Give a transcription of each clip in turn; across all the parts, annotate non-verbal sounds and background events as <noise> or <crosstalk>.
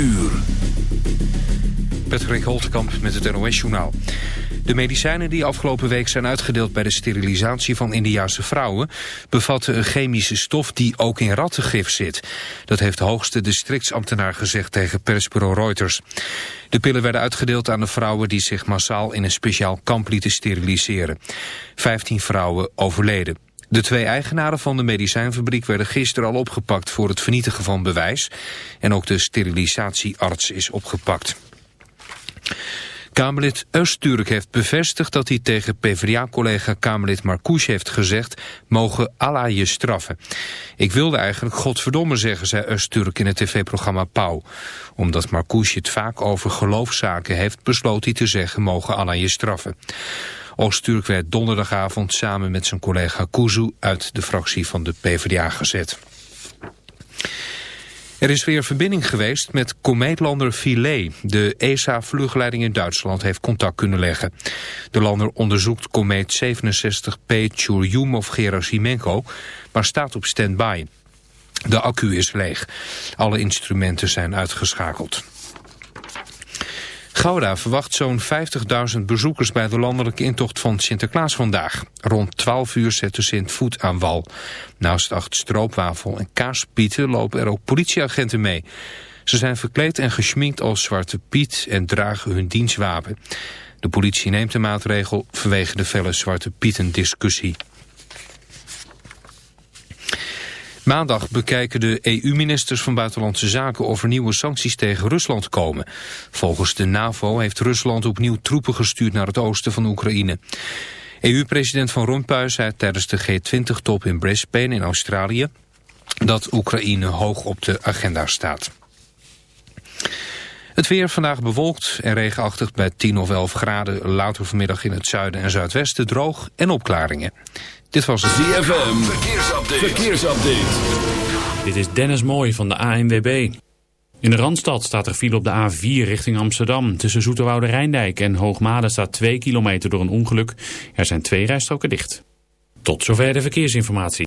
uur. Patrick Holtkamp met het NOS-journaal. De medicijnen die afgelopen week zijn uitgedeeld bij de sterilisatie van Indiaanse vrouwen... bevatten een chemische stof die ook in rattengif zit. Dat heeft de hoogste districtsambtenaar gezegd tegen persbureau Reuters. De pillen werden uitgedeeld aan de vrouwen die zich massaal in een speciaal kamp lieten steriliseren. Vijftien vrouwen overleden. De twee eigenaren van de medicijnfabriek werden gisteren al opgepakt voor het vernietigen van bewijs. En ook de sterilisatiearts is opgepakt. Kamerlid Öztürk heeft bevestigd dat hij tegen PvdA-collega Kamerlid Marcouch heeft gezegd... mogen Allah je straffen. Ik wilde eigenlijk godverdomme zeggen, zei Öztürk in het tv-programma Pauw. Omdat Marcouch het vaak over geloofszaken heeft... besloot hij te zeggen, mogen Allah je straffen. Öztürk werd donderdagavond samen met zijn collega Kuzu... uit de fractie van de PvdA gezet. Er is weer verbinding geweest met komeetlander Philae. De ESA-vluchtleiding in Duitsland heeft contact kunnen leggen. De lander onderzoekt komeet 67P Churyumov-Gerasimenko, maar staat op standby. De accu is leeg. Alle instrumenten zijn uitgeschakeld. Gouda verwacht zo'n 50.000 bezoekers bij de landelijke intocht van Sinterklaas vandaag. Rond 12 uur zet de Sint voet aan wal. Naast acht stroopwafel en kaaspieten lopen er ook politieagenten mee. Ze zijn verkleed en geschminkt als Zwarte Piet en dragen hun dienstwapen. De politie neemt de maatregel vanwege de felle Zwarte Pieten discussie. Maandag bekijken de EU-ministers van Buitenlandse Zaken of er nieuwe sancties tegen Rusland komen. Volgens de NAVO heeft Rusland opnieuw troepen gestuurd naar het oosten van Oekraïne. EU-president Van Rompuy zei tijdens de G20-top in Brisbane in Australië dat Oekraïne hoog op de agenda staat. Het weer vandaag bewolkt en regenachtig bij 10 of 11 graden. Later vanmiddag in het zuiden en zuidwesten droog en opklaringen. Dit was het ZFM. Verkeersupdate. Verkeersupdate. Dit is Dennis Mooij van de ANWB. In de Randstad staat er file op de A4 richting Amsterdam. Tussen Zoeterwoude Rijndijk en Hoogmade staat 2 kilometer door een ongeluk. Er zijn twee rijstroken dicht. Tot zover de verkeersinformatie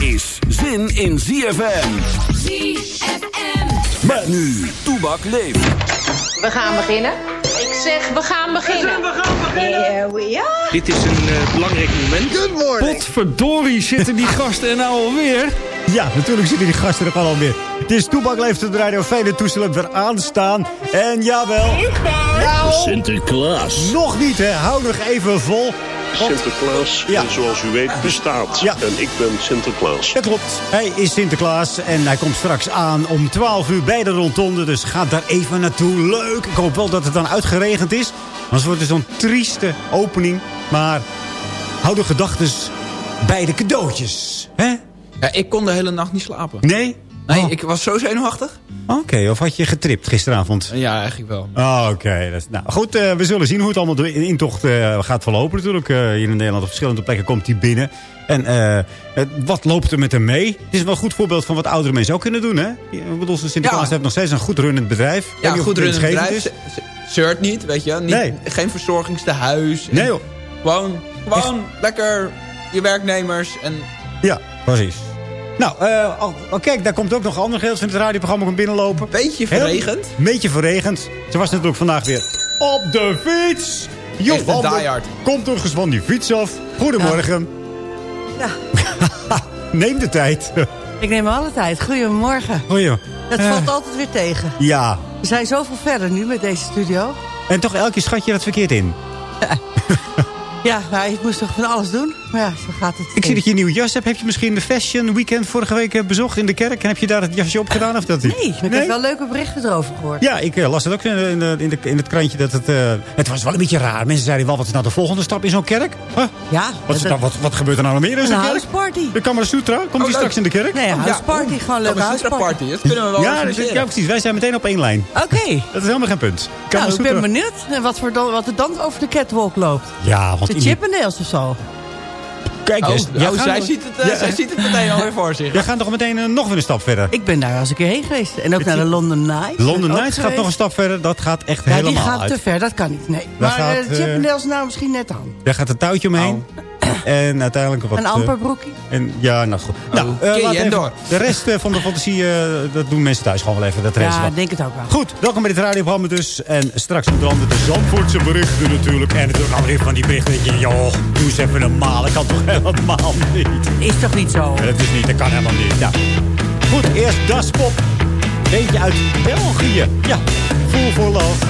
Is zin in ZFM. ZFM. Met nu, Toebak leeft. We gaan beginnen. Ik zeg, we gaan beginnen. We gaan beginnen. Here we are. Dit is een uh, belangrijk moment. Good morning. Potverdorie, zitten die gasten er nou alweer? Ja, natuurlijk zitten die gasten er gewoon alweer. Het is Toebak leeft op de radio. Vele toestellen weer aanstaan. En jawel. Nou, Sinterklaas. Nog niet, hè. Hou nog even vol. Sinterklaas, ja. zoals u weet, bestaat. Ja. En ik ben Sinterklaas. Dat klopt. Hij is Sinterklaas en hij komt straks aan om 12 uur bij de rondonde. Dus ga daar even naartoe. Leuk. Ik hoop wel dat het dan uitgeregend is. Anders wordt het zo'n trieste opening. Maar hou de gedachten bij de cadeautjes. Hè? Ja, ik kon de hele nacht niet slapen. Nee? Nee, Oh. ik was zo zenuwachtig. Oké, of had je getript gisteravond? Ja, eigenlijk wel. Oh, Oké, nou goed, eh, we zullen zien hoe het allemaal de in- intocht eh, gaat verlopen natuurlijk. Eh, hier in Nederland op verschillende plekken komt hij binnen. En wat loopt er met hem mee? Het is wel een goed voorbeeld van wat oudere mensen ook kunnen doen, hè? Ik bedoel, Sinterklaas Ja. heeft nog steeds een goed runnend bedrijf. Ja, niet of goed runnend bedrijf. Zeurt niet, weet je. Niet, Nee. Geen verzorgingstehuis. En Nee, joh. Gewoon, gewoon lekker je werknemers. En Ja, precies. Nou, eh, oh, oh, kijk, daar komt ook nog een ander gedeelte van het radioprogramma komt binnenlopen. beetje verregend. Een beetje verregend. Ze was natuurlijk vandaag weer op de fiets. Diehard. komt nog eens van die fiets af. Goedemorgen. Ja. <laughs> Neem de tijd. <laughs> Ik neem alle tijd. Goedemorgen. Goeie. Het Eh, valt altijd weer tegen. Ja. We zijn zoveel verder nu met deze studio. En toch elke keer schat je dat verkeerd in. Ja, <laughs> nou, ik moest toch van alles doen. Maar ja, zo gaat het. Ik zie dat je een nieuwe jas hebt. Heb je misschien de Fashion Weekend vorige week eh, bezocht in de kerk? En heb je daar het jasje op gedaan? Of dat niet? Nee, maar ik heb wel leuke berichten erover gehoord. Ja, ik eh, las het ook in, de, in, de, in, de- in het krantje. Dat het, eh, het was wel een beetje raar. Mensen zeiden wel, wat is nou de volgende stap in zo'n kerk? Huh? Ja. Wat, is nou, wat, wat gebeurt er nou nog meer in Een zo'n kerk? houseparty. De Kamara Sutra, komt die leuk. straks in de kerk? Nee, een houseparty. Gewoon een leuke Kamasutra houseparty. party, dat kunnen we wel ja, organiseren. ja, precies. Wij zijn meteen op één lijn. Oké. Dat is helemaal geen punt. Nou, ik Sutra. ben benieuwd en wat, voor dan, wat er dan over de catwalk loopt. Ja, want De in die- Chippendales of zo. Kijk Oh, eens. oh, jij gaat zij, ziet het, eh, Ja. zij ziet het meteen alweer voor zich. Jij gaat nog meteen eh, nog weer een stap verder. Ik ben daar als een keer heen geweest. En ook naar de London Nights. London Nights gaat geweest. nog een stap verder. Dat gaat echt Ja, die helemaal gaat uit. te ver. Dat kan niet. Nee. Daar Maar gaat, eh, de eh, Chippendales nou misschien net aan. Daar gaat een touwtje omheen. En uiteindelijk wat... Een eh, amperbroekie. En, ja, nou goed. Nou, Oké, eh, laten we en even- door. De rest eh, van de fantasie, eh, dat doen mensen thuis gewoon wel even. Dat Ja, ik denk het ook wel. Goed, welkom bij dit radioprogramma dus. En straks onder andere de Zandvoortse berichten natuurlijk. En natuurlijk alweer van die berichten dat je... joh, doe eens even normaal. Ik kan toch helemaal niet. Is toch niet zo? Ja, dat is niet, dat kan helemaal niet. Nou, goed, eerst Das Pop. Beetje uit België. Ja, Full for Love.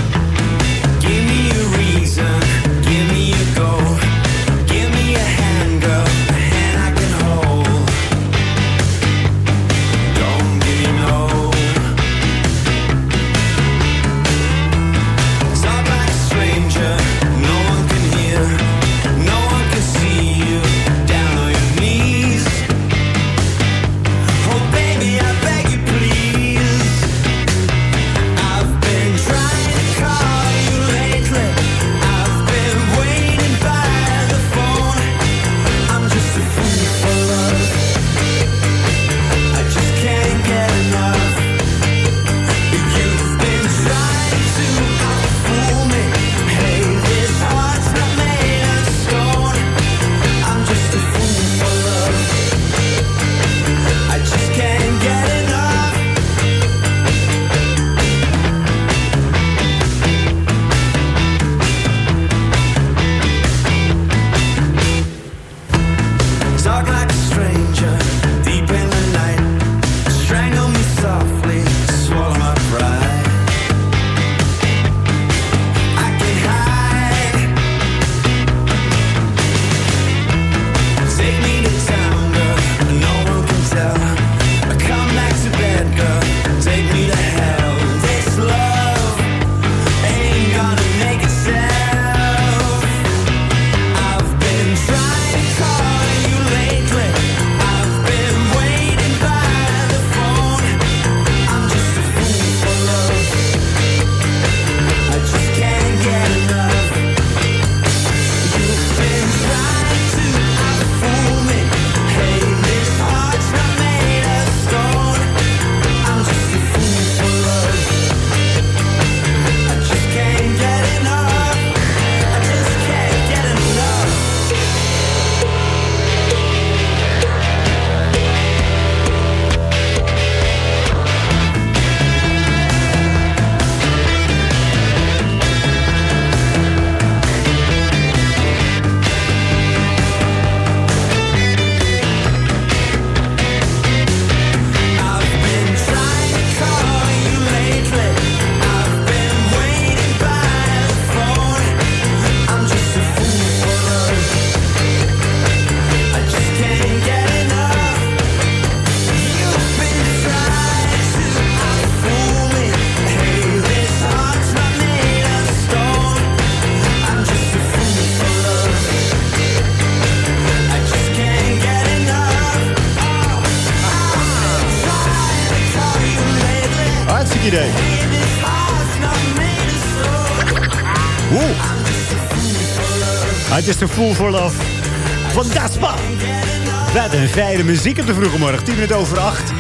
Het is de Fool for Love van Daspa. Wat een fijne muziek op de vroege morgen. 10 minuten over 8.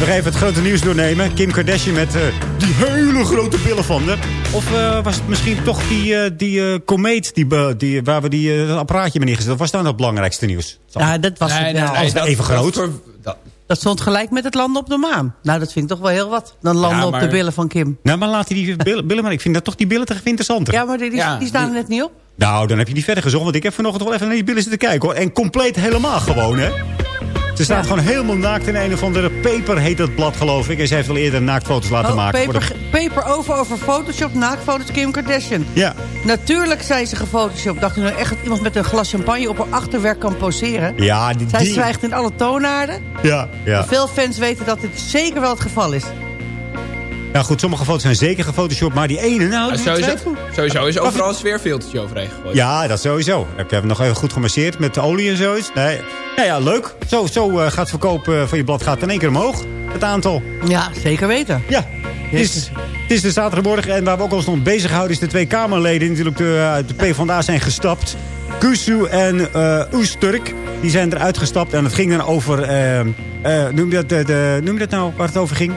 Nog even het grote nieuws doornemen. Kim Kardashian met eh, die hele grote billen van haar. Of eh, was het misschien toch die, eh, die eh, komeet die, die, waar we die, eh, dat apparaatje mee neergezet? Of was dat nou het belangrijkste nieuws? Ja, dat was het wel. Als het even groot. Dat stond gelijk met het landen op de maan. Nou, dat vind ik toch wel heel wat. Dan landen Ja, op de billen van Kim. Nou, maar laat hij die billen, billen maar. Ik vind dat toch die billen toch interessanter. Ja, maar die, die, die staan er net niet op. Nou, dan heb je niet verder gezocht. Want ik heb vanochtend wel even naar die billen zitten kijken. Hoor. En compleet helemaal gewoon, hè. Ze staat gewoon helemaal naakt in een of andere paper, heet dat blad, geloof ik. En ze heeft al eerder naaktfoto's laten Oh, maken. de- paper, paper over over Photoshop, naaktfoto's Kim Kardashian. Ja. Natuurlijk zijn ze gefotoshopt. Dacht u nou echt dat iemand met een glas champagne op haar achterwerk kan poseren? Ja, die... Zij zwijgt in alle toonaarden. Ja, ja. Veel fans weten dat dit zeker wel het geval is. Ja, goed, sommige foto's zijn zeker gefotoshopt. Maar die ene, nou... Die sowieso, sowieso is overal een sfeerfiltertje overheen gegooid. Ja, dat sowieso. Ik heb hem nog even goed gemasseerd met olie en zoiets. Nee. Nou ja, leuk. Zo, zo eh, gaat het verkopen van je blad gaat in één keer omhoog. Het aantal. Ja, zeker weten. Ja. Het is, het is de zaterdagmorgen en waar we ook ons nog bezig houden... is de twee Kamerleden die natuurlijk de, uit de PvdA zijn gestapt. Kusu en eh Oesturk. Die zijn eruit gestapt en het ging dan over... eh, eh, noem, je dat, de, de, noem je dat nou waar het over ging?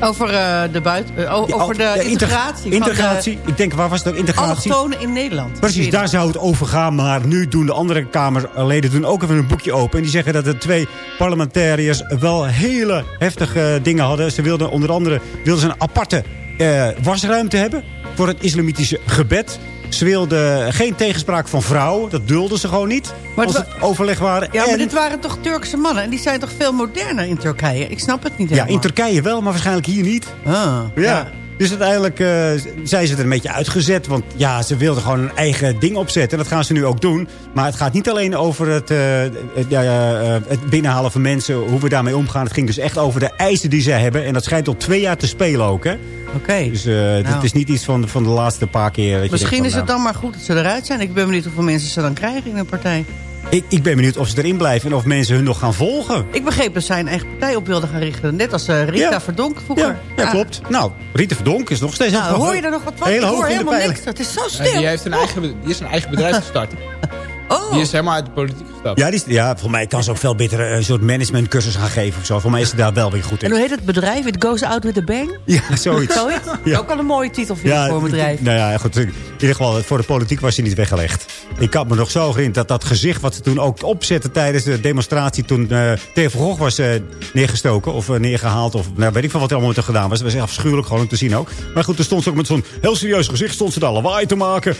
Over eh, de buiten, eh, Ja, over de integratie. Integratie. Ik denk, waar was het ook? De Integratie. allochtonen in Nederland. Precies, daar zou het over gaan. Maar nu doen de andere Kamerleden doen ook even een boekje open. En die zeggen dat de twee parlementariërs wel hele heftige dingen hadden. Ze wilden onder andere wilden ze een aparte eh, wasruimte hebben voor het islamitische gebed. Ze wilden geen tegenspraak van vrouwen. Dat dulden ze gewoon niet. Maar als het het overleg waren. Ja, maar dit waren toch Turkse mannen? En die zijn toch veel moderner in Turkije? Ik snap het niet ja, helemaal. in Turkije wel, maar waarschijnlijk hier niet. Ah, Ja. Dus uiteindelijk eh, zijn ze er een beetje uitgezet. Want ja, ze wilden gewoon een eigen ding opzetten. En dat gaan ze nu ook doen. Maar het gaat niet alleen over het, eh, het, eh, het binnenhalen van mensen. Hoe we daarmee omgaan. Het ging dus echt over de eisen die ze hebben. En dat schijnt al twee jaar te spelen ook. hè. Oké. Dus Nou. het is niet iets van, van de laatste paar keer. dat je Misschien is het dan maar goed dat ze eruit zijn. Ik ben benieuwd hoeveel mensen ze dan krijgen in een partij. Ik, ik ben benieuwd of ze erin blijven. En of mensen hun nog gaan volgen. Ik begreep dat zij een eigen partij op wilden gaan richten. Net als eh, Rita Ja. Verdonk vroeger. Ja, ja, klopt. Nou, Rita Verdonk is nog steeds... Nou, hoor je er nog wat van? Heel ik hoor helemaal niks. Het is zo stil. die, heeft een eigen, be- die is een eigen bedrijf gestart. <laughs> Oh. Die is helemaal uit de politiek gestapt. Ja, die, is- ja, voor mij kan ze ook veel beter eh, een soort managementcursus gaan geven of zo. Voor mij is ze daar wel weer goed En in. hoe heet het bedrijf? It goes out with a bang? Ja, zoiets. Zoiets? Ja. Ook al een mooie titel vind ik voor een bedrijf. Nou ja, goed. In ieder geval, voor de politiek was hij niet weggelegd. Ik had me nog zo herinnerd dat dat gezicht wat ze toen ook opzetten tijdens de demonstratie... toen eh Theo van Gogh was eh, neergestoken of eh, neergehaald... of nou, weet ik veel wat er allemaal met haar gedaan was. Dat was echt afschuwelijk gewoon om te zien ook. Maar goed, toen stond ze ook met zo'n heel serieus gezicht... stond ze daar lawaai te maken.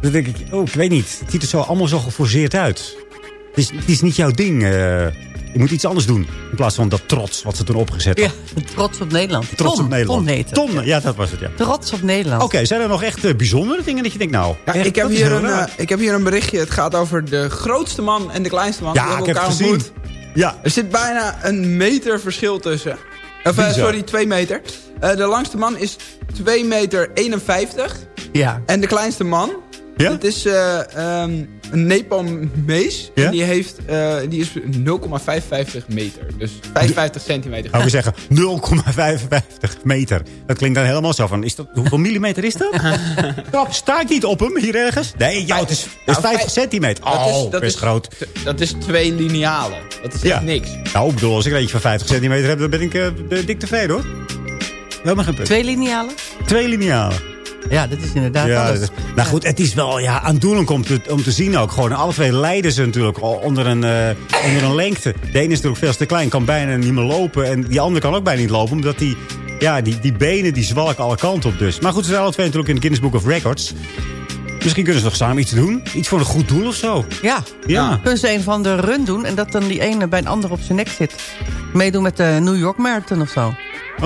Dan denk ik, oh, ik weet niet. Het ziet er zo allemaal zo geforceerd uit. Het is, het is niet jouw ding. eh. je moet iets anders doen. In plaats van dat trots wat ze toen opgezet Ja, had. trots op Nederland. Trots Tom, op Nederland. Tom heet het. Tom, ja, dat was het, ja. Trots op Nederland. Oké, zijn er nog echt eh, bijzondere dingen dat je denkt, nou... Ja, echt, ik, heb hier een, eh, ik heb hier een berichtje. Het gaat over de grootste man en de kleinste man. Ja, Die ik hebben heb het elkaar gezien. ontmoet. Ja. Er zit bijna een meter verschil tussen. Of, sorry, twee meter. Eh, de langste man is 2 meter 51. Ja. En de kleinste man, Ja? het is eh, ehm, een Nepalmees. Ja? En die, heeft, eh, die is 0,55 meter. Dus 55 centimeter. Nou, we zeggen 0,55 meter. Dat klinkt dan helemaal zo van... Is dat, hoeveel millimeter is dat? Stop, sta ik niet op hem hier ergens? Nee, ja, het is, het is Nou, 50 vijf- centimeter. Dat is- Oh, dat best is- groot. Dat is twee linealen. Dat is Ja. echt niks. Nou, ik bedoel, als ik een eentje van 50 centimeter heb... dan ben ik de- dik tevreden, hoor. Helemaal geen punt. Twee linealen? Twee linealen. Ja, dat is inderdaad Ja, alles. dat nou goed, het is wel ja, aandoenlijk om te, om te zien ook. Gewoon, alle twee lijden ze natuurlijk onder een, eh, onder een lengte. De ene is natuurlijk veel te klein, kan bijna niet meer lopen. En die andere kan ook bijna niet lopen, omdat die, ja, die, die benen die zwalken alle kanten op dus. Maar goed, ze zijn alle twee natuurlijk in de Guinness Book of Records. Misschien kunnen ze nog samen iets doen. Iets voor een goed doel of zo. Ja. Ja. Kunnen ze een van de run doen en dat dan die ene bij een ander op zijn nek zit. Meedoen met de New York Marathon of zo.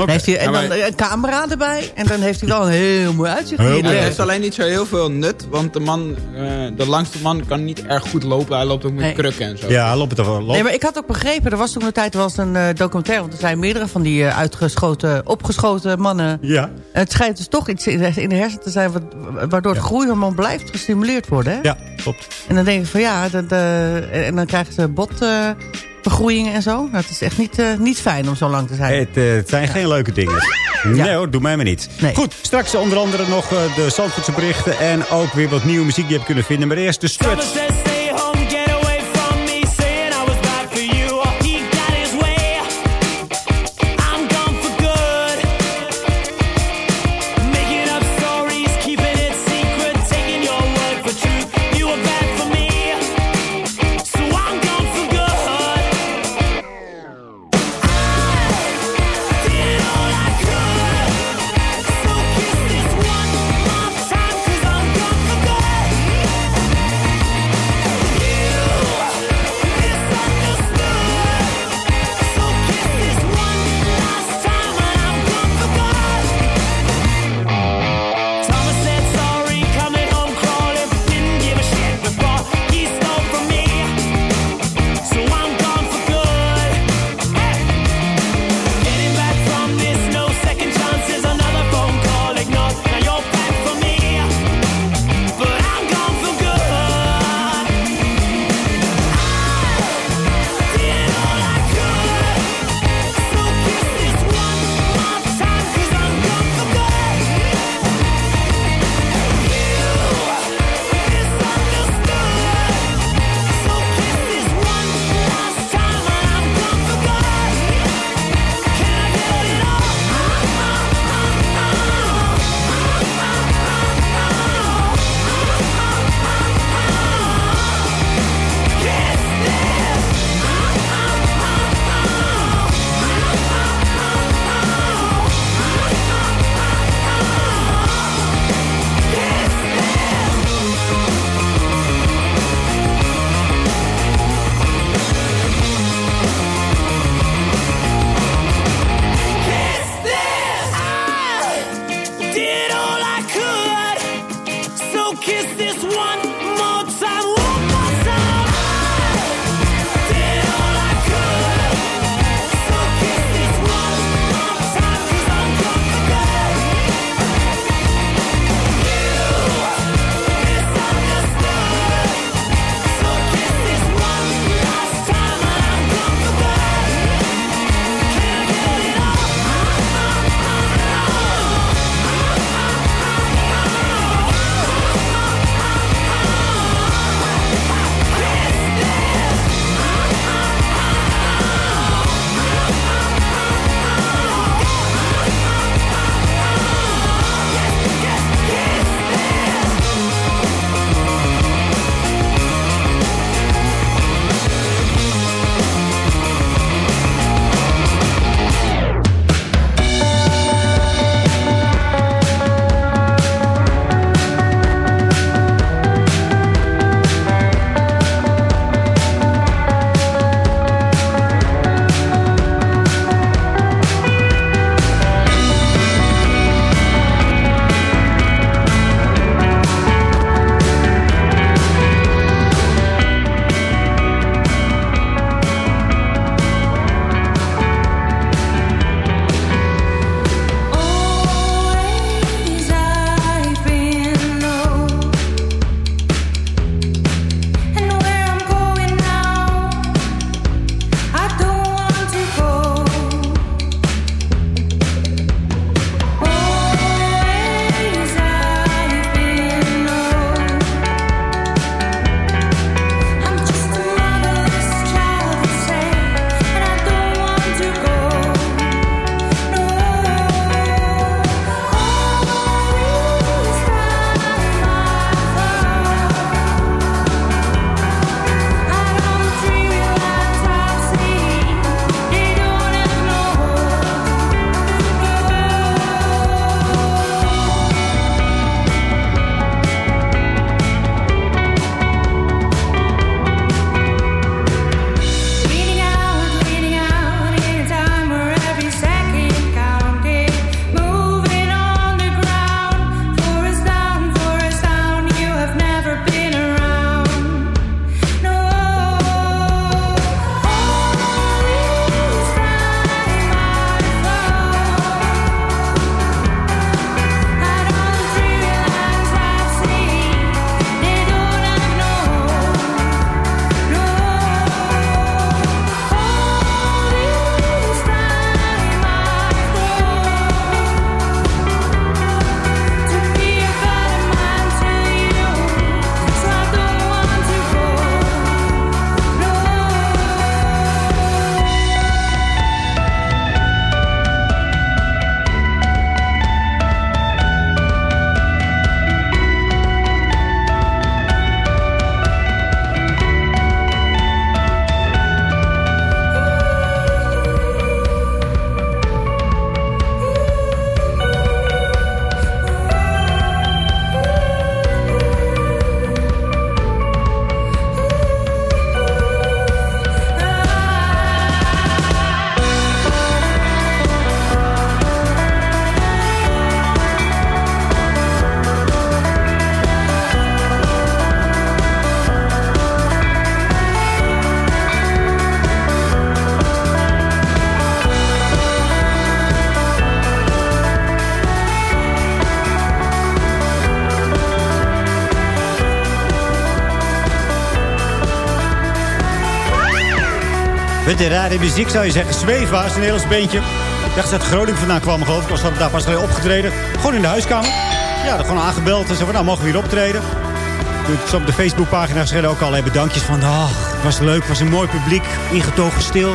Heeft hij, en Ja, dan maar- een camera erbij. En dan heeft hij wel een heel mooi uitzicht. Heel hier. Ja, mooi. het heeft alleen niet zo heel veel nut, want de man, eh, de langste man kan niet erg goed lopen. Hij loopt ook met Nee. krukken en zo. Ja, loop het er wel. Nee, maar ik had ook begrepen, er was toen een tijd wel eens een eh, documentaire... want er zijn meerdere van die eh, uitgeschoten, opgeschoten mannen. Ja. En het schijnt dus toch iets in de, hersenen te zijn... wat- waardoor het groeihormoon blijft gestimuleerd worden. Hè? ja, klopt. En dan denk ik van ja, dat, eh, en dan krijgen ze bot, vergroeien en zo. Nou, het is echt niet, eh, niet fijn om zo lang te zijn. Het, eh, het zijn geen leuke dingen. Nee hoor, doe mij maar niet. Nee. Goed, straks onder andere nog eh, de Zandvoortse berichten... en ook weer wat nieuwe muziek die je hebt kunnen vinden. Maar eerst de Struts. Rare muziek zou je zeggen. Zweefwa is een Nederlands beentje. Ik dacht dat Groningen vandaan kwam, geloof ik. Was dat daar pas geleden opgetreden. Gewoon in de huiskamer. Ja, gewoon aangebeld. En zo van, nou, mogen we hier optreden? Ze op de Facebookpagina geschreven ook allerlei bedankjes van... ach, het was leuk, het was een mooi publiek, ingetogen stil.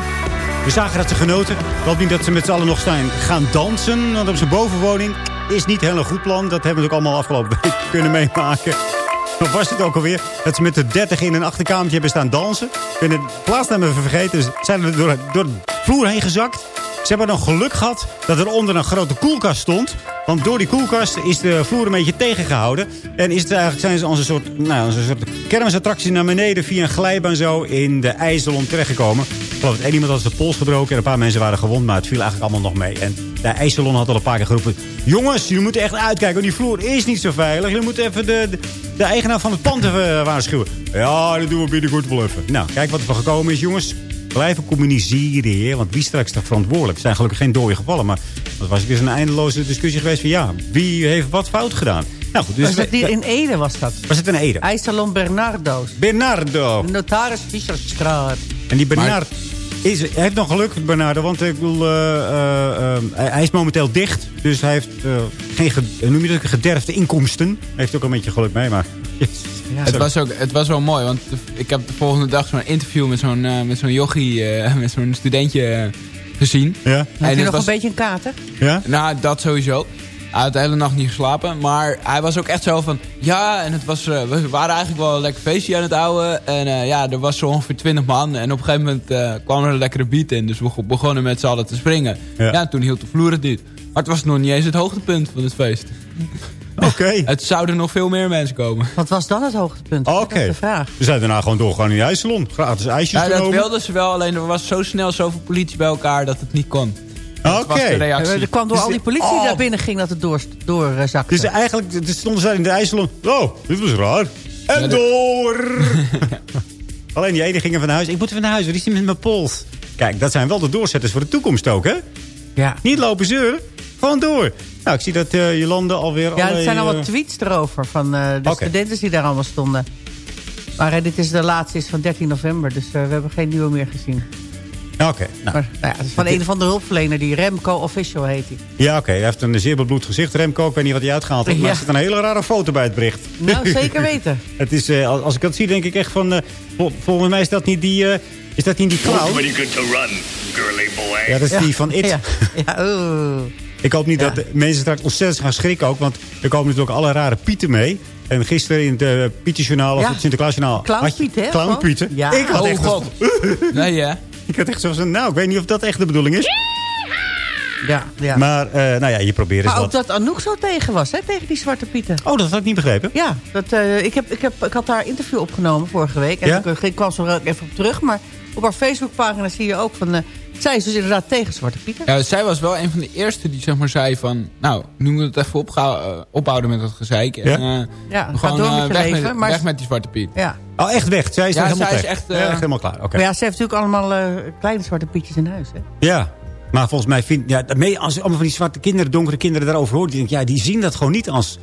We zagen dat ze genoten. Ik hoop niet dat ze met z'n allen nog zijn gaan dansen. Want op zijn bovenwoning is niet een goed plan. Dat hebben we ook allemaal afgelopen week <laughs> kunnen meemaken. <laughs> Of was het ook alweer? Dat ze met de 30 in een achterkamertje hebben staan dansen. Ik ben de plaatsnaam even vergeten. Dus zijn er door, de vloer heen gezakt. Ze hebben dan geluk gehad dat er onder een grote koelkast stond. Want door die koelkast is de vloer een beetje tegengehouden. En is het eigenlijk, zijn ze als een soort, nou, als een soort kermisattractie naar beneden... via een glijbaan zo in de ijzelon terechtgekomen. Ik geloof dat één iemand had zijn pols gebroken... en een paar mensen waren gewond, maar het viel eigenlijk allemaal nog mee. En de ijzelon had al een paar keer geroepen... jongens, jullie moeten echt uitkijken, want die vloer is niet zo veilig. Jullie moeten even de, de, de eigenaar van het pand even waarschuwen. Ja, dat doen we binnenkort wel even. Nou, kijk wat er van gekomen is, jongens blijven communiceren. Hè? Want wie straks toch verantwoordelijk? Er zijn gelukkig geen dode gevallen. Maar dat was dus een eindeloze discussie geweest van ja, wie heeft wat fout gedaan? Nou goed, dus was dat hier in Ede was dat? Was het in Ede? IJssalon Bernardo's. Bernardo. De notaris Fischerstraat. En die Bernard is, hij heeft nog geluk, Bernardo. Want ik bedoel, eh, eh, eh, hij, hij is momenteel dicht. Dus hij heeft eh, geen noem je dat, gederfde inkomsten. Hij heeft ook een beetje geluk mee, maar... <laughs> het, was ook, het was wel mooi, want ik heb de volgende dag zo'n interview met zo'n met zo'n yogi, eh, met zo'n <laughs> studentje gezien. Ja. Heb je nog was- een beetje een kater? Ja? Nou, dat sowieso. Hij had de hele nacht niet geslapen. Maar hij was ook echt zo van... Ja, en het was, eh, we waren eigenlijk wel een lekker feestje aan het houden. En eh, ja, er was zo ongeveer 20 man. En op een gegeven moment eh, kwam er een lekkere beat in. Dus we go- begonnen met z'n allen te springen. Ja. Ja, toen hield de vloer het niet. Maar het was nog niet eens het hoogtepunt van het feest. Oké. <laughs> Het zouden nog veel meer mensen komen. Wat was dan het hoogtepunt? Oké. Vraag. We zijn daarna gewoon doorgegaan in de ijssalon. Gratis ijsjes Ja, dat wilden ze wel. Alleen er was zo snel zoveel politie bij elkaar dat het niet kon. Oké. Dat was de reactie. Er kwam door Dus al die politie die Oh. daar binnen ging dat het door, doorzakte. Dus eigenlijk stonden ze in de ijssalon. Oh, dit was raar. En Ja, door. <laughs> Alleen die ene ging er van huis. Ik moet even naar huis. Wat is die met mijn pols? Kijk, dat zijn wel de doorzetters voor de toekomst ook, hè? ja. Niet lopen zeuren. Gewoon door. Nou, ik zie dat eh Jolande alweer... Ja, er zijn al wat eh, tweets erover van eh, de studenten die daar allemaal stonden. Maar dit is de laatste is van 13 november, dus we hebben geen nieuwe meer gezien. Oké, nou. Maar nou ja, het is van een of andere hulpverlener, die Remco Official heet hij. Ja, oké. Hij heeft een zeer bebloed gezicht, Remco. Ik weet niet wat hij uitgehaald heeft. Maar Ja. er zit een hele rare foto bij het bericht. Nou, zeker weten. <laughs> Het is, eh, als ik dat zie, denk ik echt van... eh, vol- volgens mij is dat niet die... eh, is dat niet die clown? Pretty good to run, girly boy. Ja, dat is die van It. Ja, ja oeh. Ik hoop niet Ja. dat de mensen straks ontzettend gaan schrikken ook. Want er komen natuurlijk alle rare pieten mee. En gisteren in het uh, Pietenjournaal of Ja. het Sinterklaasjournaal... Clownpiet, hè, Clownpieten. Ja. Ik had Oh echt... god. <laughs> Nee hè? Ik had echt zo van... Nou, ik weet niet of dat echt de bedoeling is. Ja, ja. Maar, eh, nou ja, je probeert eens Maar ook wat. dat Anouk zo tegen was, hè, tegen die zwarte pieten. Oh, dat had ik niet begrepen. Ja, dat, eh, ik, heb, ik, heb, ik had haar interview opgenomen vorige week. En Ja? ik, ik kwam er ook even op terug. Maar op haar Facebookpagina zie je ook van... eh, zij is dus inderdaad tegen zwarte pieten. Ja, zij was wel een van de eerste die zeg maar zei van... Nou, nu moet het even eh, ophouden met dat gezeik. En, Ja? eh, Ja, ga gewoon door met eh, weg, leven, met, maar- weg met die zwarte piet. Ja. Oh, echt weg. Zij is Ja, helemaal zij is echt, eh, helemaal klaar. Oké. Maar ja, ze heeft natuurlijk allemaal eh, kleine zwarte pietjes in huis. Hè? Ja. Maar volgens mij vind ja, mee, als je allemaal van die zwarte kinderen, donkere kinderen daarover hoort, die denken, ja, die zien dat gewoon niet als,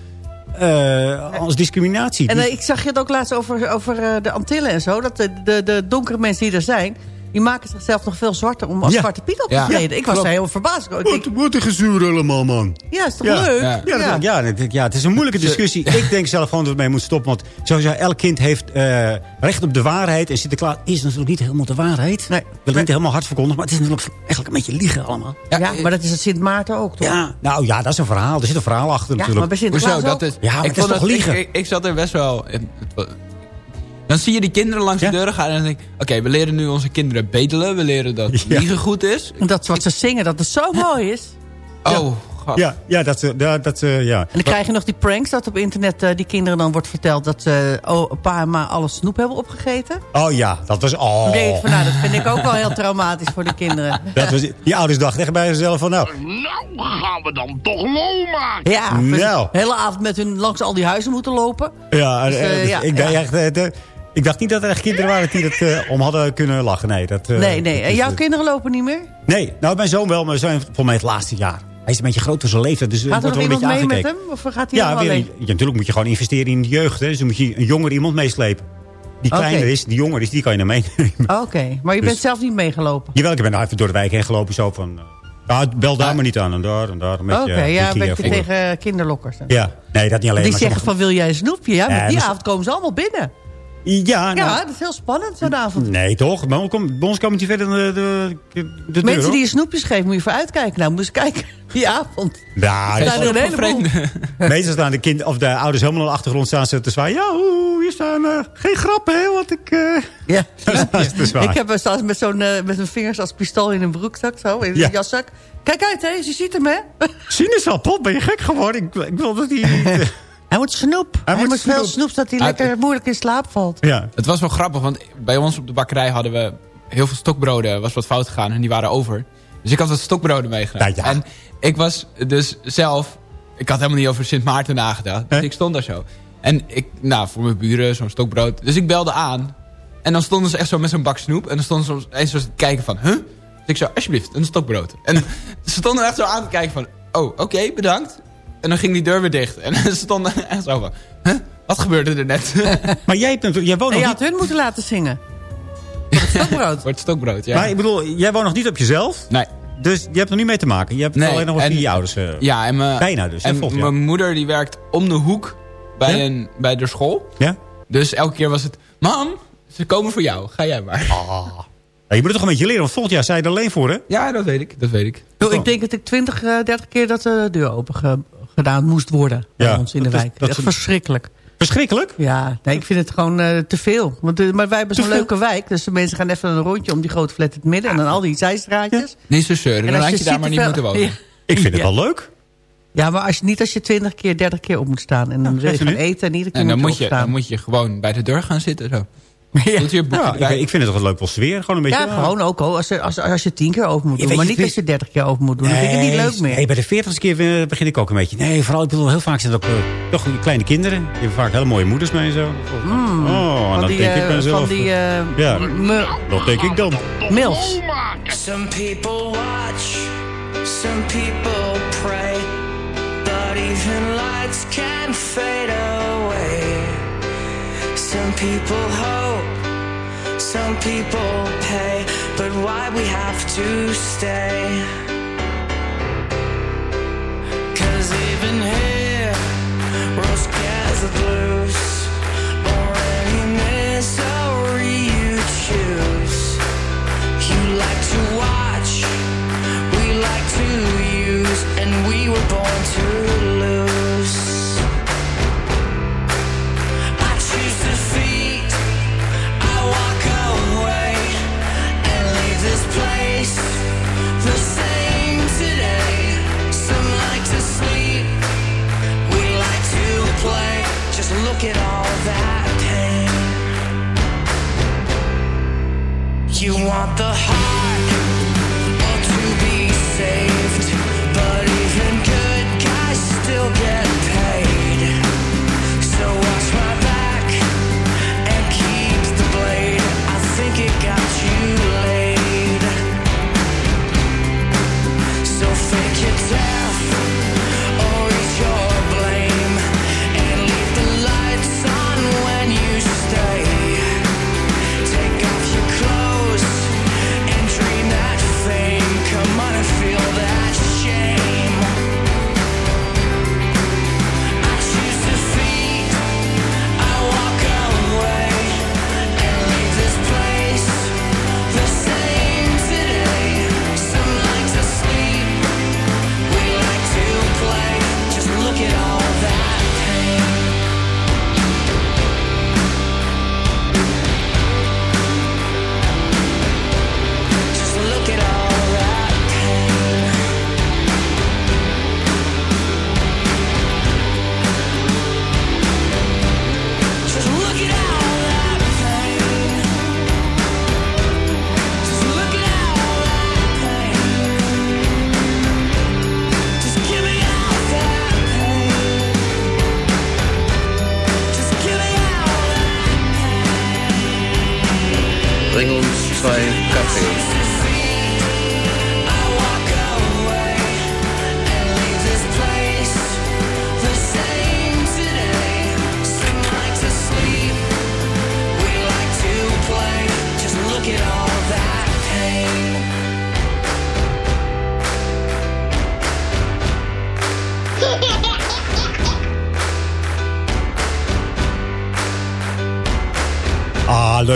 eh, als discriminatie. En eh, ik zag je het ook laatst over, over eh, de Antillen en zo. Dat de, de, de donkere mensen die er zijn... die maken zichzelf nog veel zwarter om als Ja. zwarte piet op te treden. Ja, ik was daar heel verbaasd. Ik denk, wat, wat een gezuur allemaal, man. ja, is toch Ja. leuk? Ja. Ja, ja, denk ja, het is een moeilijke discussie. <laughs> Ik denk zelf gewoon dat we mee moeten stoppen. Want sowieso, elk kind heeft eh, recht op de waarheid. En Sinterklaas is natuurlijk niet helemaal de waarheid. Nee. Ik wil het niet helemaal hard verkondigen. Maar het is natuurlijk eigenlijk een beetje liegen allemaal. Ja, maar dat is het Sint Maarten ook, toch? Ja, nou ja, dat is een verhaal. Er zit een verhaal achter Ja, natuurlijk. maar bij Sinterklaas Hoezo? Dat is, Ja, maar ik het is toch liegen? Ik, ik, ik zat er best wel... dan zie je die kinderen langs Ja? de deuren gaan en dan denk ik... Oké, we leren nu onze kinderen bedelen. We leren dat Ja. liegen goed is. En dat wat ze zingen, dat het zo mooi is. Oh. Ja, ja, dat, ze- ja, dat, ze- ja. En dan krijg je nog die pranks dat op internet eh, die kinderen dan wordt verteld... dat ze oh, pa en ma alle snoep hebben opgegeten. Oh ja, dat was... Oh. Dan denk ik van, nou, dat vind ik ook wel heel traumatisch voor de kinderen. <laughs> Dat was, die ouders dachten echt bij zichzelf van... Nou, Nou gaan we dan toch lol maken. Ja, Nou. de hele avond met hun langs al die huizen moeten lopen. ja, Dus, eh, eh, ja, ik, dacht ja. echt, eh, de- ik dacht niet dat er echt kinderen waren die dat eh, om hadden kunnen lachen. Nee, dat, eh, nee, nee. dat En is, jouw eh, kinderen lopen niet meer? Nee, nou mijn zoon wel, maar zijn volgens mij het laatste jaar. Hij is een beetje groot voor zijn leeftijd, dus er Gaat er wordt wel een beetje mee met hem? Of gaat hij Ja, weer, alleen? ja, natuurlijk moet je gewoon investeren in de jeugd. Hè, dus dan moet je een jonger iemand meeslepen. Die kleiner is, die jonger is, die kan je naar meenemen. Oké, maar je Dus- bent zelf niet meegelopen? Jawel, ik ben nou even door de wijk heen gelopen. Zo van, eh, ja, bel daar maar niet aan. En daar en daar. Oké, ja, een beetje tegen kinderlokkers. Ja, nee, dat niet alleen. Die maar zeggen van, wil jij een snoepje? Ja, maar die avond komen ze allemaal binnen. Ja, nou, Ja, dat is heel spannend zo'n avond. Nee, toch? Ons kom- bij ons komen niet verder de, de, de deur, Mensen die je snoepjes geven, moet je voor uitkijken. Nou, moest kijken <laughs> die avond. Ja, staan er een heleboel. <laughs> Meestal staan de, kind, of de ouders helemaal aan de achtergrond staan ze te zwaaien. Ja, hier staan eh, geen grappen, hè, want ik... eh <laughs> Ja. is. Ik heb zelfs met zo'n eh, met mijn vingers als pistool in een broekzak, zo, in Ja. een jaszak. Kijk uit, hè, je ziet hem, hè? Sinaasappel, ben je gek geworden? Ik, ik wil dat hij... Hij moet snoep. Hij, moet moet veel snoep. snoep, zodat hij lekker moeilijk in slaap valt. ja. Het was wel grappig, want bij ons op de bakkerij hadden we heel veel stokbroden. was wat fout gegaan en die waren over. Dus ik had wat stokbroden meegenomen. Ja, ja. En ik was dus zelf... Ik had helemaal niet over Sint Maarten nagedacht. Dus ik stond daar zo. En ik, nou, voor mijn buren, zo'n stokbrood. Dus ik belde aan. En dan stonden ze echt zo met zo'n bak snoep. En dan stonden ze eens zo te kijken van... Huh? Dus ik zo, alsjeblieft, een stokbrood. En <laughs> ze stonden echt zo aan te kijken van... Oh, oké, bedankt. En dan ging die deur weer dicht. En <laughs> ze stonden echt zo van... Huh? Wat gebeurde er net? <laughs> Maar jij, hebt jij woont En je nog had hun moeten laten zingen. Voor het <laughs> stokbrood. Voor het stokbrood, ja. Maar ik bedoel, jij woont nog niet op jezelf. Nee. Dus je hebt er niet mee te maken. Je hebt Nee, alleen nog wat en- je ouders. eh. Ja, en mijn, Bijna dus, En mijn moeder die werkt om de hoek bij, Ja? een, bij de school. Ja? Dus elke keer was het... Mam, ze komen voor jou. Ga jij maar. Ja, je moet het toch een beetje leren, want volgend jaar zei je er alleen voor, hè? Ja, dat weet ik. Dat weet ik. Ik denk dat ik 20, eh, 30 keer dat de deur open gedaan moest worden. Bij Ja, ons in de dat is- wijk. dat Echt is- verschrikkelijk. Verschrikkelijk. Ja, nee, ik vind het gewoon eh, te veel. Want, eh, maar wij hebben zo'n leuke wijk. Dus de mensen gaan even een rondje om die grote flat in het midden. En dan al die zijstraatjes. Niet zo zeuren. En Dan had je je daar maar niet moeten wonen. Ja. Ik vind het Ja. wel leuk. Ja, maar als je, niet als je 20 keer, 30 keer op moet staan. En dan wil je gaan eten en iedere keer En dan moet moet, je dan moet je gewoon bij de deur gaan zitten. Zo. Ja. Doet je Ja, ik, ik vind het toch wel leuk wel sfeer. Gewoon een beetje... Ja, gewoon ook al. Als, als, als je 10 keer open moet doen. Maar je, niet als je 30 keer open moet doen. Dan vind ik het niet leuk meer. Nee, bij de 40 keer eh, begin ik ook een beetje. Nee, vooral, ik bedoel, heel vaak zijn het ook eh, toch kleine kinderen. Die hebben vaak hele mooie moeders mee en zo. oh, en die, denk ik eh, bij mezelf... van die eh, ja, dat denk ik dan. Milfs. Some people watch, some people pray, but even lights can fade away. Some people hope, some people pay, but why we have to stay? Cause even here, rose gets the blues, misery you choose. You like to watch, we like to use, and we were born to lose. Look at all that pain. You want the heart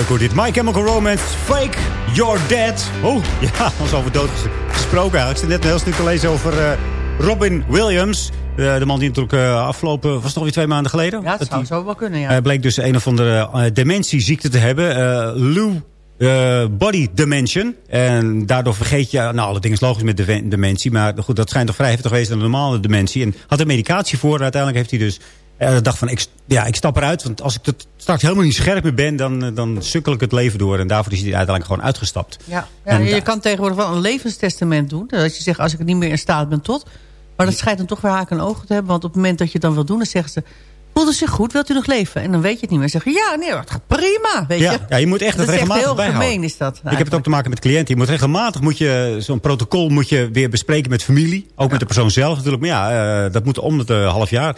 hoor dit. My Chemical Romance, Fake You're Dead. Oh, <laughs> ja, ons over dood ges- gesproken. Ik zit net een heel stuk te lezen over eh, Robin Williams. Eh, de man die natuurlijk eh, afgelopen, was het alweer twee maanden geleden? Ja, Dat zou die- zo wel kunnen, ja. Hij bleek dus een of andere dementieziekte te hebben. Lou Body Dimension. En daardoor vergeet je... Nou, alle dingen is logisch met de dementie. Maar goed, dat schijnt toch vrij heftig geweest dan een normale dementie. En had er medicatie voor. Uiteindelijk heeft hij dus... eh, dacht van, ik, ja, ik stap eruit. Want als ik het straks helemaal niet scherp meer ben... Dan, eh, dan sukkel ik het leven door. En daarvoor is hij uiteindelijk gewoon uitgestapt. Ja, ja En je kan tegenwoordig wel een levenstestament doen. Dat je zegt, als ik niet meer in staat ben tot. Maar dat schijnt dan toch weer haken en ogen te hebben. Want op het moment dat je het dan wil doen, dan zeggen ze... Voelt u zich goed? Wilt u nog leven? En dan weet je het niet meer. Dan zeg je, ja, nee, het gaat prima. Weet Ja, je? ja, je moet echt dat het regelmatig heel bijhouden. gemeen is dat. Ik heb het ook te maken met cliënten. Je moet regelmatig moet je zo'n protocol moet je weer bespreken met familie. Ook met de persoon zelf natuurlijk. Maar ja, eh, dat moet om het eh, half jaar.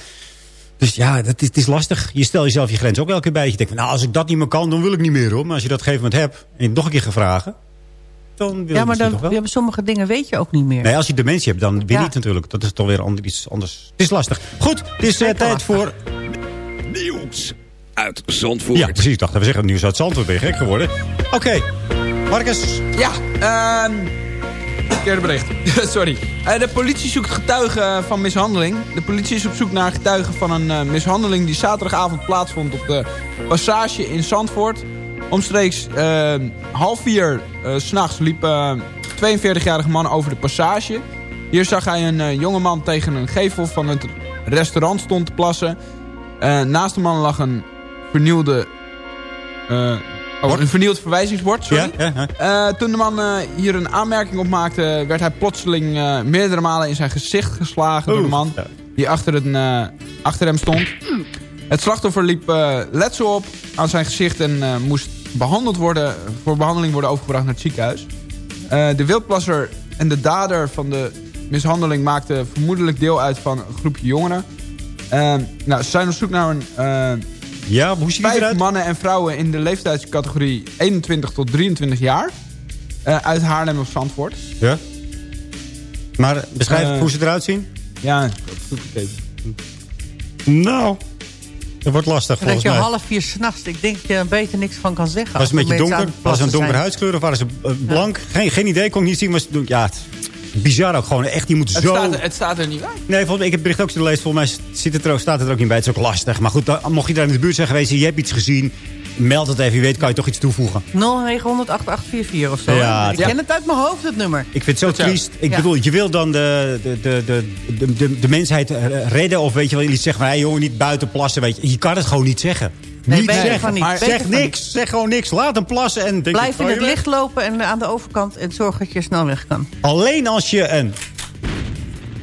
Dus ja, dat is, het is lastig. Je stelt jezelf je grens ook elke keer bij. Je denkt, van, nou, als ik dat niet meer kan, dan wil ik niet meer hoor. Maar als je dat op een gegeven moment hebt en je het nog een keer gaat vragen, dan wil Ja, je maar dan, toch wel. ja, maar sommige dingen weet je ook niet meer. Nee, als je dementie hebt, dan weer Ja. niet natuurlijk. Dat is toch weer ander, iets anders. Het is lastig. Goed, het is eh, tijd voor... Nieuws uit Zandvoort. Ja, precies. Ik dacht, we zeggen het nieuws uit Zandvoort. Ben je gek geworden? Oké, Marcus. Ja, ehm verkeerde bericht. <laughs> Sorry. Eh, de politie zoekt getuigen van mishandeling. De politie is op zoek naar getuigen van een eh, mishandeling... die zaterdagavond plaatsvond op de passage in Zandvoort. Omstreeks eh, half vier s'nachts liep een 42-jarige man over de passage. Hier zag hij een eh, jonge man tegen een gevel van het restaurant stond te plassen. Naast de man lag een vernieuwde... oh, een vernieuwd verwijzingsbord, sorry. Ja, ja, ja. Eh, toen de man eh, hier een aanmerking op maakte... werd hij plotseling eh, meerdere malen in zijn gezicht geslagen door de man... die achter, achter hem stond. Het slachtoffer liep letsel op aan zijn gezicht... en moest behandeld worden, voor behandeling worden overgebracht naar het ziekenhuis. De wildplasser en de dader van de mishandeling... maakten vermoedelijk deel uit van een groepje jongeren. Nou, ze zijn op zoek naar een... Ja, hoe ziet het Vijf eruit? mannen en vrouwen in de leeftijdscategorie 21 tot 23 jaar. Eh, uit Haarlem of Zandvoort. Ja. Maar beschrijf Eh, hoe ze eruit zien. Ja, dat zoek ik even. Nou, dat wordt lastig Dat volgens je mij. half vier s'nachts, ik denk dat je er beter niks van kan zeggen. Was het een beetje donker? het Was het een donker zijn. huidskleur of waren ze eh, blank? Geen, geen idee, kon ik niet zien. Maar ze- ja, het, bizar ook gewoon. Echt, je moet Het, zo... staat, er- het staat er niet bij. Nee, volgens mij, ik heb het bericht ook gelezen. Volgens mij zit het er, ook- staat het er ook niet bij. Het is ook lastig. Maar goed, dan, mocht je daar in de buurt zijn geweest... en je hebt iets gezien... meld het even. Je weet, kan je toch iets toevoegen. 0900 8844 of zo. Ja, ik ja. ken het uit mijn hoofd, het nummer. Ik vind het zo triest. Ik Ja. bedoel, je wil dan de, de, de, de, de, mensheid eh, redden. Of weet je wel, iets zeggen van... Hey, jongen, niet buiten plassen. Weet je. je kan het gewoon niet zeggen. Nee, niet zeggen. niet. Zeg van niks. Zeg gewoon niks. Laat hem plassen. En denk Blijf in het licht lopen en aan de overkant en zorg dat je snel weg kan. Alleen als je een...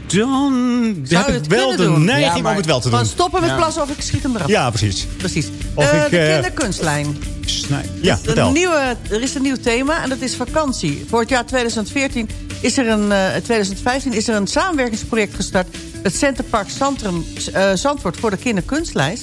Dan Zou heb je ik het wel de doen? neiging Ja, maar- om het wel te doen. Van stoppen met Ja. plassen of ik schiet hem eraf. Ja, precies. Precies. Of Eh, ik, de eh, kinderkunstlijn. Snij- Ja, Een nieuwe, er is een nieuw thema en dat is vakantie. Voor het jaar 2014 is er een, eh 2015 is er een samenwerkingsproject gestart... het Centerpark Zandrum, eh, Zandvoort voor de kinderkunstlijn.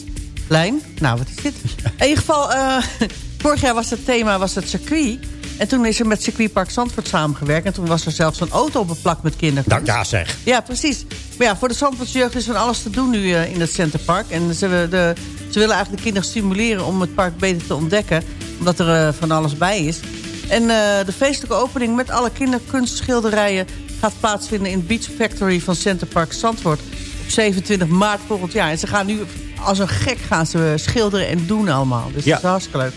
Lijn. Nou, wat is dit? In ieder geval, eh, <laughs> vorig jaar was het thema was het circuit... En toen is er met circuitpark Zandvoort samengewerkt. En toen was er zelfs een auto beplakt met kinderkunst. Nou, ja zeg. Ja, precies. Maar ja, voor de Zandvoortse jeugd is van alles te doen nu eh, in het Centerpark. En ze, willen de, ze willen eigenlijk de kinderen stimuleren om het park beter te ontdekken. Omdat er eh, van alles bij is. En de feestelijke opening met alle kinderkunstschilderijen... gaat plaatsvinden in Beach Factory van Centerpark Zandvoort. Op 27 maart volgend jaar. En ze gaan nu als een gek gaan ze schilderen en doen allemaal. Dus Ja. dat is hartstikke leuk.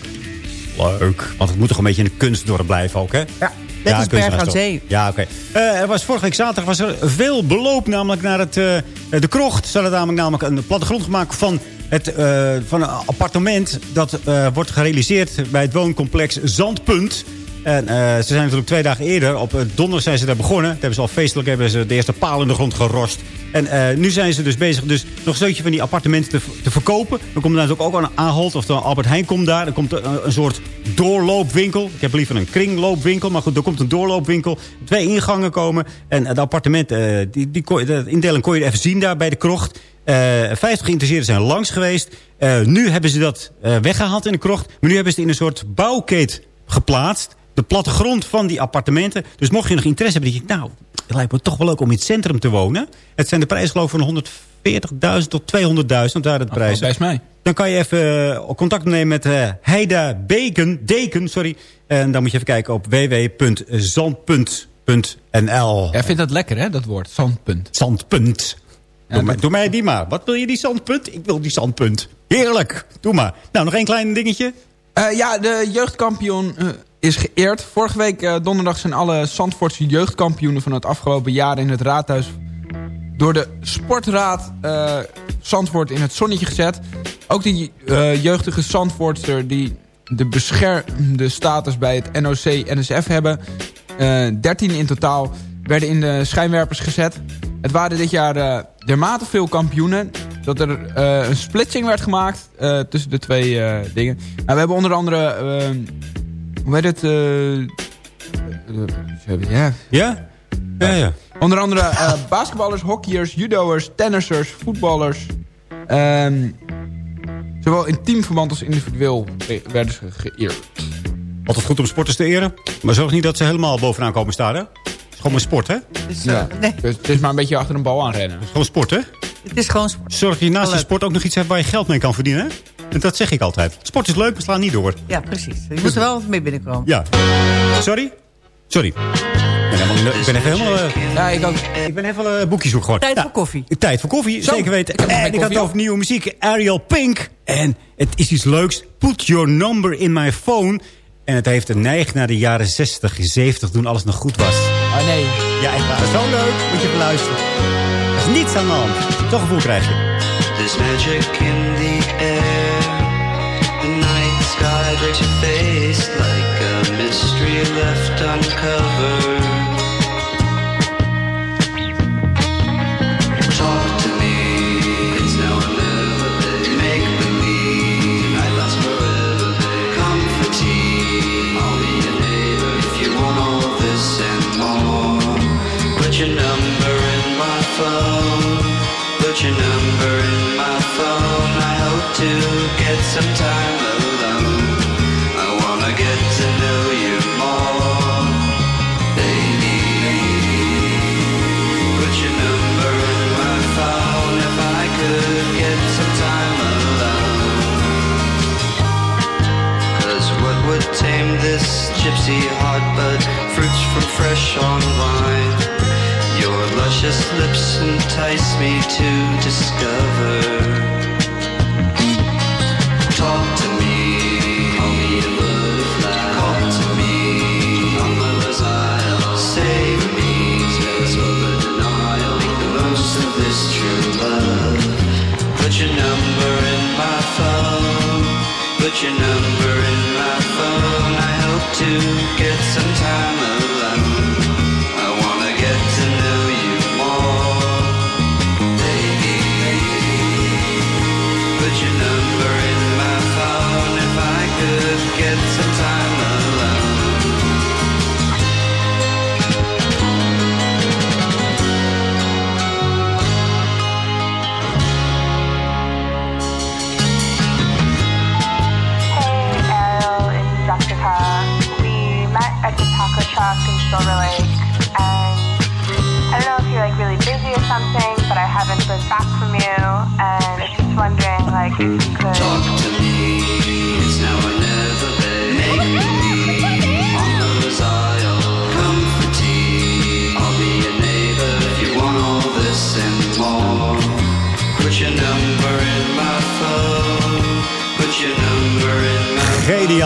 Leuk. Want het moet toch een beetje een kunstdorp blijven ook, hè? Ja, net als Berg aan Zee. toch? Ja, oké. Eh, er was vorige week zaterdag was er veel beloop namelijk naar het, eh, de krocht. Ze hadden namelijk, namelijk een plattegrond gemaakt van, het, eh, van een appartement... dat wordt gerealiseerd bij het wooncomplex Zandpunt... En ze zijn natuurlijk twee dagen eerder, op donderdag zijn ze daar begonnen. Toen hebben ze al feestelijk hebben ze de eerste paal in de grond gerost. En eh, nu zijn ze dus bezig dus nog een stukje van die appartementen te, te verkopen. Dan komt er natuurlijk ook een Ahold, of dan Albert Heijn komt daar. Dan komt er een, soort doorloopwinkel. Ik heb liever een kringloopwinkel, maar goed, er komt een doorloopwinkel. Twee ingangen komen. En eh, de appartementen, eh, die, die, kon de indeling kon je even zien daar bij de krocht. Eh 50 geïnteresseerden zijn langs geweest. Nu hebben ze dat eh, weggehaald in de krocht. Maar nu hebben ze het in een soort bouwkeet geplaatst. De plattegrond van die appartementen. Dus mocht je nog interesse hebben, denk je, nou, het lijkt me toch wel leuk om in het centrum te wonen. Het zijn de prijzen geloof ik van 140.000 tot 200.000. Want daar de prijzen. mee. dan kan je even eh, contact nemen met eh, Heida Beken, Deken. Sorry. En dan moet je even kijken op www.zandpunt.nl. Jij vindt dat lekker, hè, dat woord? Zandpunt. Zandpunt. Doe, mij, doe mij die maar. Wat wil je die zandpunt? Ik wil die zandpunt. Heerlijk. Doe maar. Nou, nog één klein dingetje. Eh, ja, de jeugdkampioen is geëerd. Vorige week eh, donderdag zijn alle Zandvoortse jeugdkampioenen van het afgelopen jaar in het raadhuis door de Sportraad eh, Zandvoort in het zonnetje gezet. Ook die eh, jeugdige Zandvoortster die de beschermde status bij het NOC-NSF hebben. eh 13 in totaal werden in de schijnwerpers gezet. Het waren dit jaar dermate veel kampioenen... dat er een splitsing werd gemaakt tussen de twee dingen. Nou, we hebben onder andere... eh, hoe heet het? eh, eh, ja. Ja? Ja, ja. Onder andere eh, basketballers, hockeyers, judo'ers, tennissers, voetballers. ehm, zowel in teamverband als individueel werden ze geëerd. Altijd goed om sporters te eren. Maar zorg niet dat ze helemaal bovenaan komen staan, hè? Het is gewoon een sport, hè? Het Ja. Dus het is maar een beetje achter een bal aanrennen. is gewoon sport, hè? Het is gewoon sport. Zorg dat je naast de sport ook nog iets hebt waar je geld mee kan verdienen, hè? En dat zeg ik altijd. Sport is leuk, maar sla niet door. Ja, precies. Je moet er wel mee binnenkomen. Ja. Sorry? Sorry. Ik ben, helemaal, ik ben even helemaal... eh, Ja, ik ook. ik ben even uh, boekjes zoeken gewoon. Tijd Ja, voor koffie. Tijd voor koffie, Zo, zeker weten. ik en ik had het over nieuwe muziek. Ariel Pink. En het is iets leuks. Put your number in my phone. En het heeft een neig naar de jaren 60, 70, toen alles nog goed was. Oh nee. Ja, echt waar. Zo leuk. Moet je even luisteren. Er is niets aan de hand. Toch gevoel krijg je. There's magic in the air. Your face like a mystery left uncovered. Heart but fruits from fresh on vine? Your luscious lips entice me to discover. you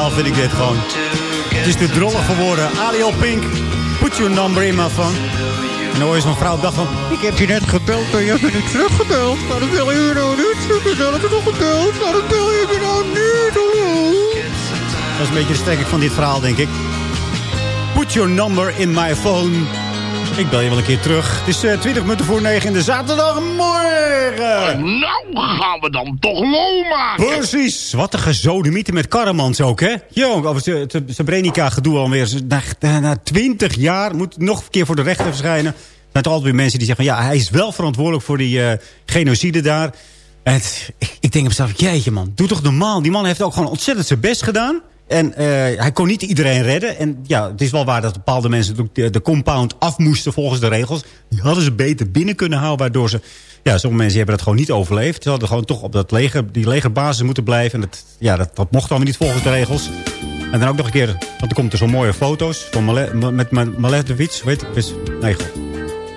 Vind ik dit gewoon. Het is te drollig geworden. Ariel Pink. Put your number in my phone. En dan hoor je zo'n vrouw dacht van... Ik heb je net gebeld en je hebt me niet teruggebeld. Waarom wil je nou niet? Dan heb ik nog gebeld. Waarom wil je nou niet? Dat is een beetje de strekking van dit verhaal, denk ik. Put your number in my phone. Ik bel je wel een keer terug. Het is eh, 20 minuten voor 9 in de zaterdagmorgen. Nou gaan we dan toch lol maken. Precies. Wat een gezodemieten met Karamans ook, hè? Jong, over zijn Srebrenica gedoe alweer. Na, na, na 20 jaar moet nog een keer voor de rechter verschijnen. Er zijn toch altijd weer mensen die zeggen... ja, hij is wel verantwoordelijk voor die eh, genocide daar. En het- ik, ik denk op mezelf, jeetje man, doe toch normaal. Die man heeft ook gewoon ontzettend zijn best gedaan. En eh, hij kon niet iedereen redden. En ja, het is wel waar dat bepaalde mensen de, de compound af moesten volgens de regels. Die hadden ze beter binnen kunnen houden. Waardoor ze... Ja, sommige mensen hebben dat gewoon niet overleefd. Ze hadden gewoon toch op dat leger, die legerbasis moeten blijven. En dat, ja, dat, dat mocht allemaal niet volgens de regels. En dan ook nog een keer... Want er komt er zo mooie foto's van Male, met Ma- Malevich. Weet ik, wist- nee.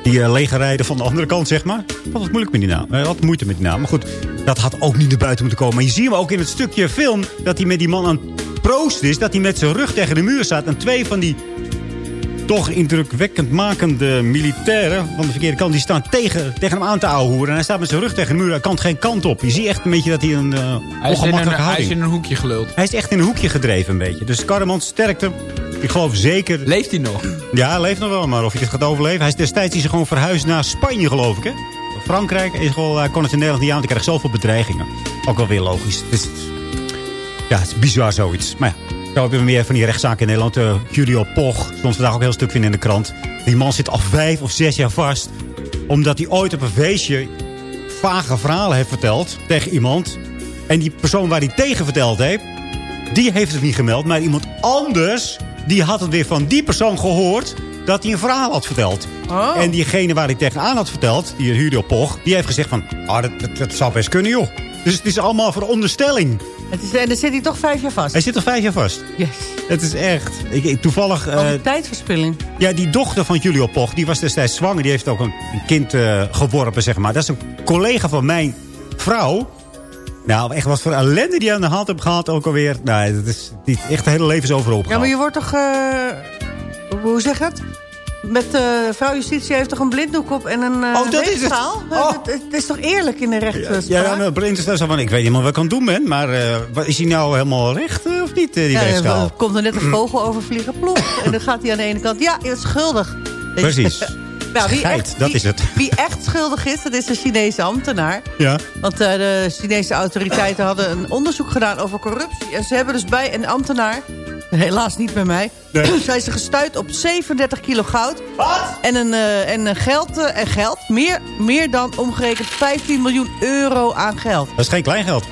Die uh, legerrijden van de andere kant, zeg maar. Wat was moeilijk met die naam. Eh, wat moeite met die naam. Maar goed, dat had ook niet naar buiten moeten komen. Maar je ziet hem ook in het stukje film... dat hij met die man aan het proosten is. Dat hij met zijn rug tegen de muur staat. En twee van die toch indrukwekkend makende militairen... van de verkeerde kant, die staan tegen, tegen hem aan te ouwehoeren. En hij staat met zijn rug tegen de muur. Hij kan geen kant op. Je ziet echt een beetje dat hij een uh, Hij een, ongemakkelijke hij is houding... in een hoekje geluld. Hij is echt in een hoekje gedreven een beetje. Dus Karreman sterkte. Ik geloof zeker... Leeft hij nog? Ja, hij leeft nog wel, maar of hij het gaat overleven. Hij is destijds is hij gewoon verhuisd naar Spanje, geloof ik, hè? Frankrijk. Is gewoon, hij kon het in Nederland niet aan, want hij kreeg zoveel bedreigingen. Ook wel weer logisch. Het is, ja, het is bizar zoiets. Maar ja, zo hebben we meer van die rechtszaken in Nederland. Uh, Julio Poch stond vandaag ook heel stuk vinden in de krant. Die man zit al vijf of zes jaar vast. Omdat hij ooit op een feestje vage verhalen heeft verteld tegen iemand. En die persoon waar hij tegen verteld heeft, die heeft het niet gemeld. Maar iemand anders, die had het weer van die persoon gehoord dat hij een verhaal had verteld. Oh. En diegene waar hij tegenaan had verteld, die Julio Poch, die heeft gezegd van, ah, dat, dat, dat zou best kunnen, joh. Dus het is allemaal veronderstelling. Het is, en dan zit hij toch vijf jaar vast. Hij zit er vijf jaar vast. Yes. Het is echt. Ik, ik- toevallig. Al eh, tijdverspilling. ja, die dochter van Julio Poch, die was destijds zwanger. Die heeft ook een, een kind eh, geworpen, zeg maar. Dat is een collega van mijn vrouw. Nou, echt wat voor ellende die aan de hand heb gehad ook alweer. Nou, dat is echt het hele leven is Ja, maar je wordt toch... eh, hoe zeg je het? Met uh, vrouw Justitie heeft toch een blinddoek op en een uh, Oh, dat is het. Oh. Het, het is toch eerlijk in de rechtspraak? Ja, ja nou, Brent is van, ik weet niet meer wat ik aan het doen ben. Maar eh, is hij nou helemaal recht eh, of niet, eh, die Ja, weegschaal? er komt er net een vogel overvliegen, plof. en dan gaat hij aan de ene kant, ja, je bent schuldig. Precies. <laughs> Nou, wie echt, dat wie- is het. Wie echt schuldig is, dat is een Chinese ambtenaar. Ja. Want eh, de Chinese autoriteiten hadden een onderzoek gedaan over corruptie. En ze hebben dus bij een ambtenaar, helaas niet bij mij... zijn ze gestuurd op 37 kilo goud. Wat? En een, eh, en een geld, eh, en geld meer, meer dan omgerekend 15 miljoen euro aan geld. Dat is geen kleingeld.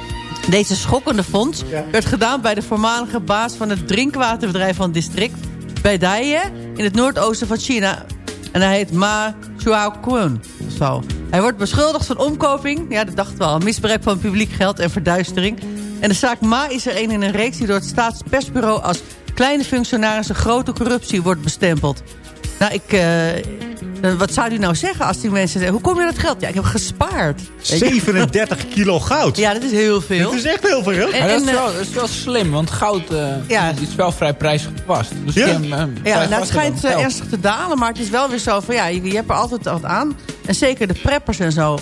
Deze schokkende fonds werd gedaan bij de voormalige baas van het drinkwaterbedrijf van het district... bij Daiye in het noordoosten van China. En hij heet Ma Chuaokun. Zo. Hij wordt beschuldigd van omkoping. Ja, dat dachten we al. Misbruik van publiek geld en verduistering. En de zaak Ma is er een in een reeks die door het staatspersbureau... als kleine functionarissen grote corruptie wordt bestempeld. Nou, ik... eh, wat zou u nou zeggen als die mensen zeggen... hoe kom je aan dat geld? Ja, ik heb gespaard. 37 kilo goud. Ja, dat is heel veel. Dat is echt heel veel. En- Maar dat, is en, wel, dat is wel slim, want goud eh, Ja. is wel vrij prijsgepast. Dus Ja. eh, Ja, nou, het schijnt eh, ernstig te dalen, maar het is wel weer zo van... ja, je, je hebt er altijd wat aan. En zeker de preppers en zo...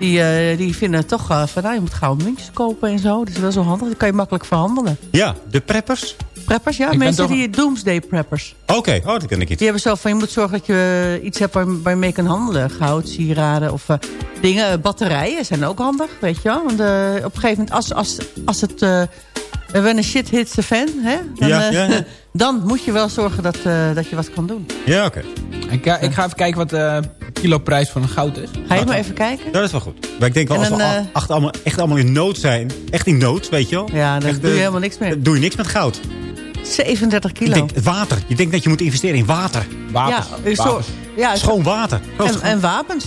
die, eh, die vinden toch eh, van... nou, je moet gauw muntjes kopen en zo. Dat is wel zo handig, dan kan je makkelijk verhandelen. Ja, de preppers. Preppers, ja, Ik mensen toch- die doomsday preppers. Oké, oh, dat ken ik niet. Die hebben zo van, je moet zorgen dat je eh, iets hebt waar, waar je mee kan handelen. Goud, sieraden of eh, dingen. Batterijen zijn ook handig, weet je wel. Want eh, op een gegeven moment, als, als, als het... eh when a shit hits the fan, hè, dan, Ja, eh, ja, ja. <laughs> dan moet je wel zorgen dat, eh, dat je wat kan doen. Ja, oké. Ik, ga- ik ga even kijken wat de kiloprijs van een goud is. Ga je maar even kijken? Dat is wel goed. Maar ik denk wel, En als we dan, eh, allemaal, echt allemaal in nood zijn. Echt in nood, weet je wel. Ja, dan Echt, doe je helemaal niks meer. Doe je niks met goud. 37 Je kilo. denkt, water. Je denkt dat je moet investeren in water. Wapens. ja, zo, wapens. ja Schoon water. En, schoon- en wapens.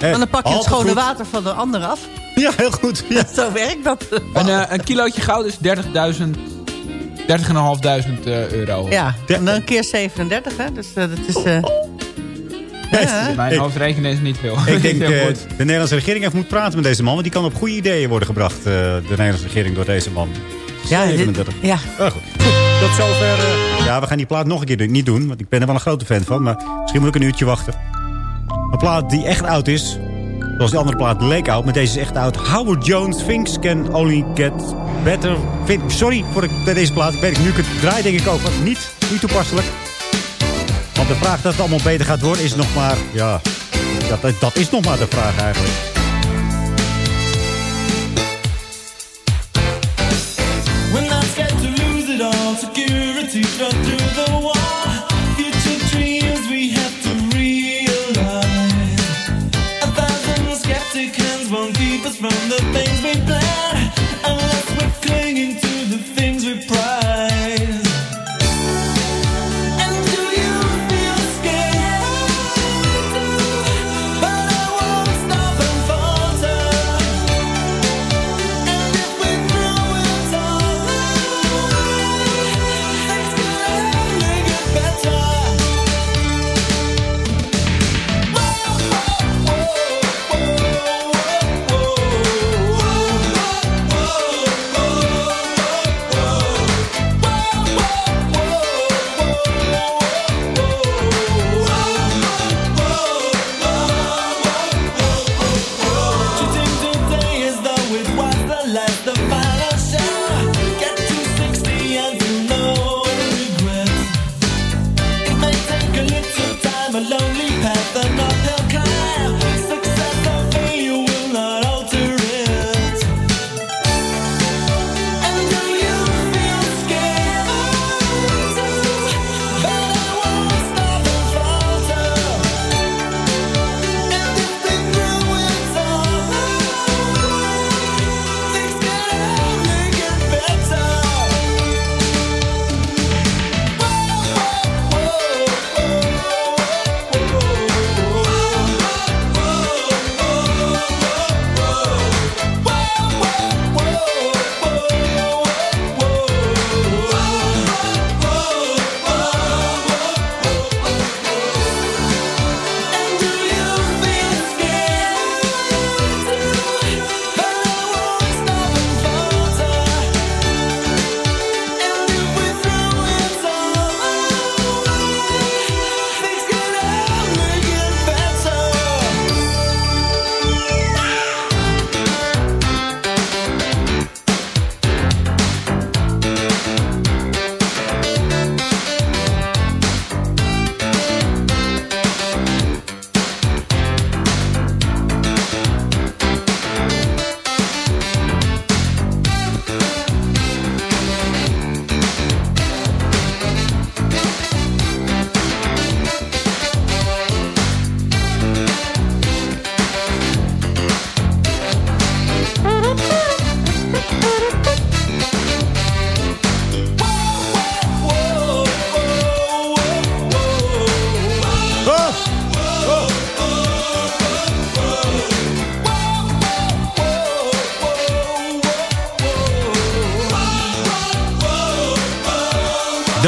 Want dan pak je het schone goed. water van de ander af. <laughs> Ja, heel goed. Ja. <laughs> Zo werkt dat. Een, eh, een kilootje goud is 30.000 30.500 eh, euro. Ja, en dan keer 37, hè. Dus eh, dat is... eh, ja, Mijn hoofdrekenen is niet veel. Ik <laughs> denk Heel eh, goed. de Nederlandse regering even moet praten met deze man. Want die kan op goede ideeën worden gebracht. eh, de Nederlandse regering door deze man. Ja, dit- 37. ja. Ah, goed. Goed, tot zover. ja, we gaan die plaat nog een keer niet doen. Want ik ben er wel een grote fan van. Maar misschien moet ik een uurtje wachten. Een plaat die echt oud is. Zoals die andere plaat leek oud. Maar deze is echt oud. Howard Jones, Things Can Only Get Better. Sorry voor ik, bij deze plaat. Ik weet het, nu ik het draai denk ik ook. Niet, niet toepasselijk. Want de vraag dat het allemaal beter gaat worden is nog maar... Ja, dat, dat is nog maar de vraag eigenlijk.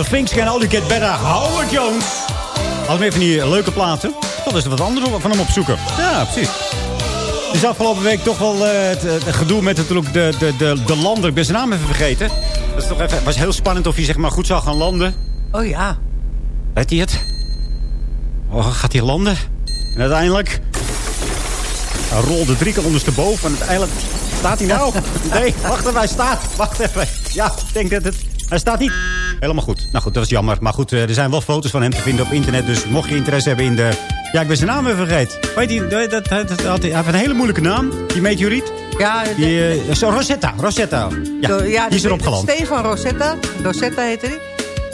The Things Can Only Get Better. Howard Jones. Had meer van die leuke platen. Dat is er wat anders van hem opzoeken. Ja, precies. Het is afgelopen week toch wel eh, het, het gedoe met natuurlijk de, de, de, de lander. Ik ben zijn naam even vergeten. Dat is toch even, was heel spannend of hij zeg maar goed zou gaan landen. Oh ja. Weet hij het? Oh, gaat hij landen? En uiteindelijk... Hij rolde drie keer ondersteboven. En uiteindelijk staat hij nou. <laughs> Nee, wacht even, hij staat. Wacht even. Ja, ik denk dat het... Hij staat niet. Helemaal goed. Nou goed, dat was jammer. Maar goed, eh, er zijn wel foto's van hem te vinden op internet. Dus mocht je interesse hebben in de... Ja, ik ben zijn naam even vergeten. Weet je, dat, dat, dat, dat- hij heeft een hele moeilijke naam. Die meteoriet. Ja, Die, eh, zo, Rosetta. Rosetta. Ja, ja, die is erop geland. Stefan Rosetta. Rosetta heette die.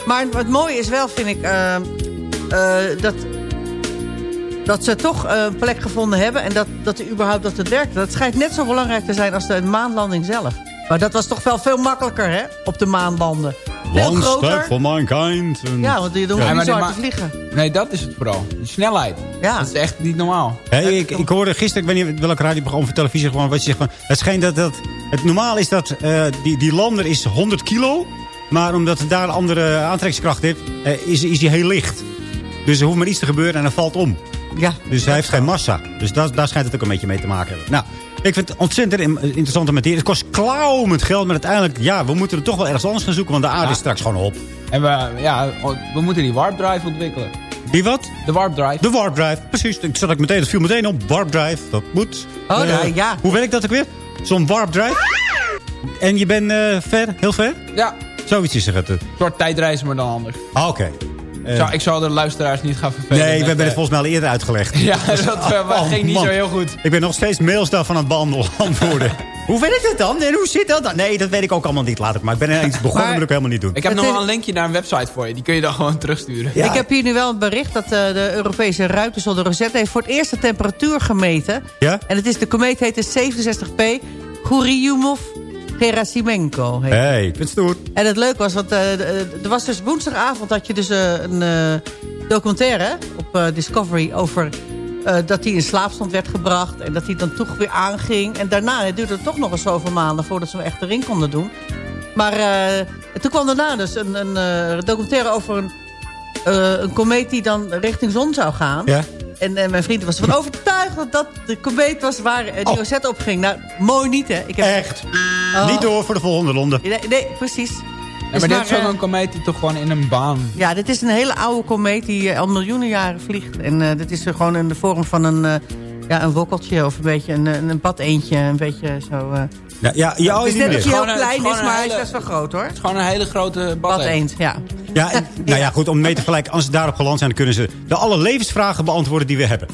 Maar het mooie is wel, vind ik, eh, dat, dat ze toch een plek gevonden hebben... en dat, dat er überhaupt dat het werkt. Dat schijnt net zo belangrijk te zijn als de maanlanding zelf. Maar dat was toch wel veel makkelijker, hè? Op de maan landen. Veel One groter. step for mankind. En- Ja, want je hoeft Ja, niet maar zo hard te vliegen. Nee, dat is het vooral. Die snelheid. Ja. Dat is echt niet normaal. Hey, ik, ik hoorde gisteren, ik weet niet welk radioprogramma of televisie gewoon wat je zegt van. Het schijnt dat, dat het normaal is dat eh, die, die lander is 100 kilo. Maar omdat het daar een andere aantrekkingskracht heeft, eh, is, is hij heel licht. Dus er hoeft maar iets te gebeuren en hij valt om. Ja. Dus hij heeft geen massa. Dus daar, daar schijnt het ook een beetje mee te maken hebben. Nou, ik vind het ontzettend in- interessante materie. Het kost klauw met geld, maar uiteindelijk, ja, we moeten er toch wel ergens anders gaan zoeken. Want de aarde Ja. is straks gewoon op. En we, ja, we moeten die warp drive ontwikkelen. Die wat? De warp drive. De warp drive, precies. Ik zat ook meteen, dat viel meteen op. Warp drive, dat moet. Oh, Eh, ja, ja. Hoe werkt dat ook weer? Zo'n warp drive. En je bent eh, ver, heel ver? Ja, Zoiets is er. Het. een soort tijdreizen, maar dan anders. Ah, oké. Eh, Zo, ik zal de luisteraars niet gaan vervelen. nee, we met, hebben het eh, volgens mij al eerder uitgelegd. <laughs> Ja, dat eh, Oh, ging niet man. zo heel goed. Ik ben nog steeds mails daarvan aan het beantwoorden. <laughs> hoe werkt het dan? En hoe zit dat dan? Nee, dat weet ik ook allemaal niet. Laat ik maar. Ik ben er eens begonnen, Maar- wil ik helemaal niet doen. Ik heb Het nog wel een linkje naar een website voor je. Die kun je dan <laughs> gewoon terugsturen. Ja. Ik heb hier nu wel een bericht dat eh, de Europese ruimtesonde Rosetta... heeft voor het eerst de temperatuur gemeten. Ja? En het is, de komeet heet de 67P Churyumov Gerasimenko. heet. hey, ik vind het stoer. En het leuke was, want eh, er was dus woensdagavond... had je dus eh, een eh, documentaire op Discovery over... eh, dat hij in slaapstand werd gebracht en dat hij dan toch weer aanging. En daarna het duurde het toch nog eens zoveel maanden voordat ze hem echt erin konden doen. Maar eh, toen kwam daarna dus een, een eh, documentaire over een, eh, een komeet die dan richting zon zou gaan. Ja? En, en mijn vriend was ervan <laughs> overtuigd dat dat de komeet was waar eh, die Oh. Rosetta op ging. Nou, mooi niet hè. Ik heb, Echt. Oh. Niet door voor de volgende ronde. Nee, nee precies. Ja, Dus maar dit is ook eh, een komeet die toch gewoon in een baan... ja, dit is een hele oude komeet die eh, al miljoenen jaren vliegt. En eh, dit is er gewoon in de vorm van een, eh, ja, een wokkeltje of een beetje een, een, een bad eentje. Een beetje zo... Ja, ja, ja, het is niet net dat hij heel klein is, maar hij is best wel groot hoor. Het is gewoon een hele grote bad. Bad eend, ja. Ja, en, <laughs> nou ja, goed, om mee te vergelijken. Als ze daarop geland zijn, dan kunnen ze de alle levensvragen beantwoorden die we hebben.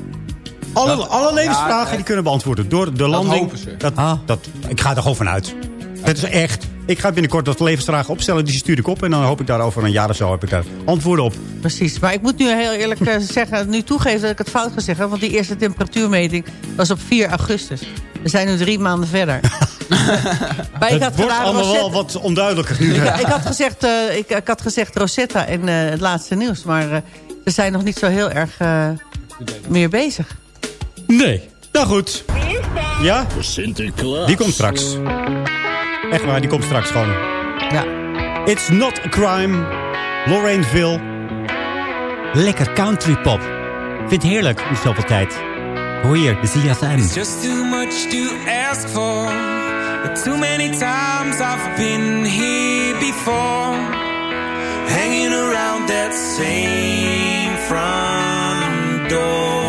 Alle, Dat- alle levensvragen ja, die kunnen beantwoorden door de landing. hopen ze. Dat, dat, ik ga er gewoon vanuit. Het is echt. Ik ga binnenkort wat levensvragen opstellen. Die stuur ik op. En dan hoop ik daar over een jaar of zo heb ik daar antwoorden op. Precies, maar ik moet nu heel eerlijk eh, <laughs> zeggen, nu toegeven dat ik het fout gezegd heb. Want die eerste temperatuurmeting was op 4 augustus. We zijn nu drie maanden verder. <laughs> <laughs> maar ik het had wordt allemaal Rosetta- wel wat onduidelijker nu. ik, ik had gezegd, eh, ik, ik had gezegd Rosetta in eh, het laatste nieuws. Maar eh, ze zijn nog niet zo heel erg eh, meer bezig. Nee. Nou goed. Ja? Sinterklaas. Die komt straks. Echt waar, die komt straks gewoon. Ja. It's not a crime. Lorraineville. Lekker country pop. Vind het heerlijk om zoveel tijd. Hoor hier, de ZFM. It's just too much to ask for. Too many times I've been here before. Hanging around that same front door.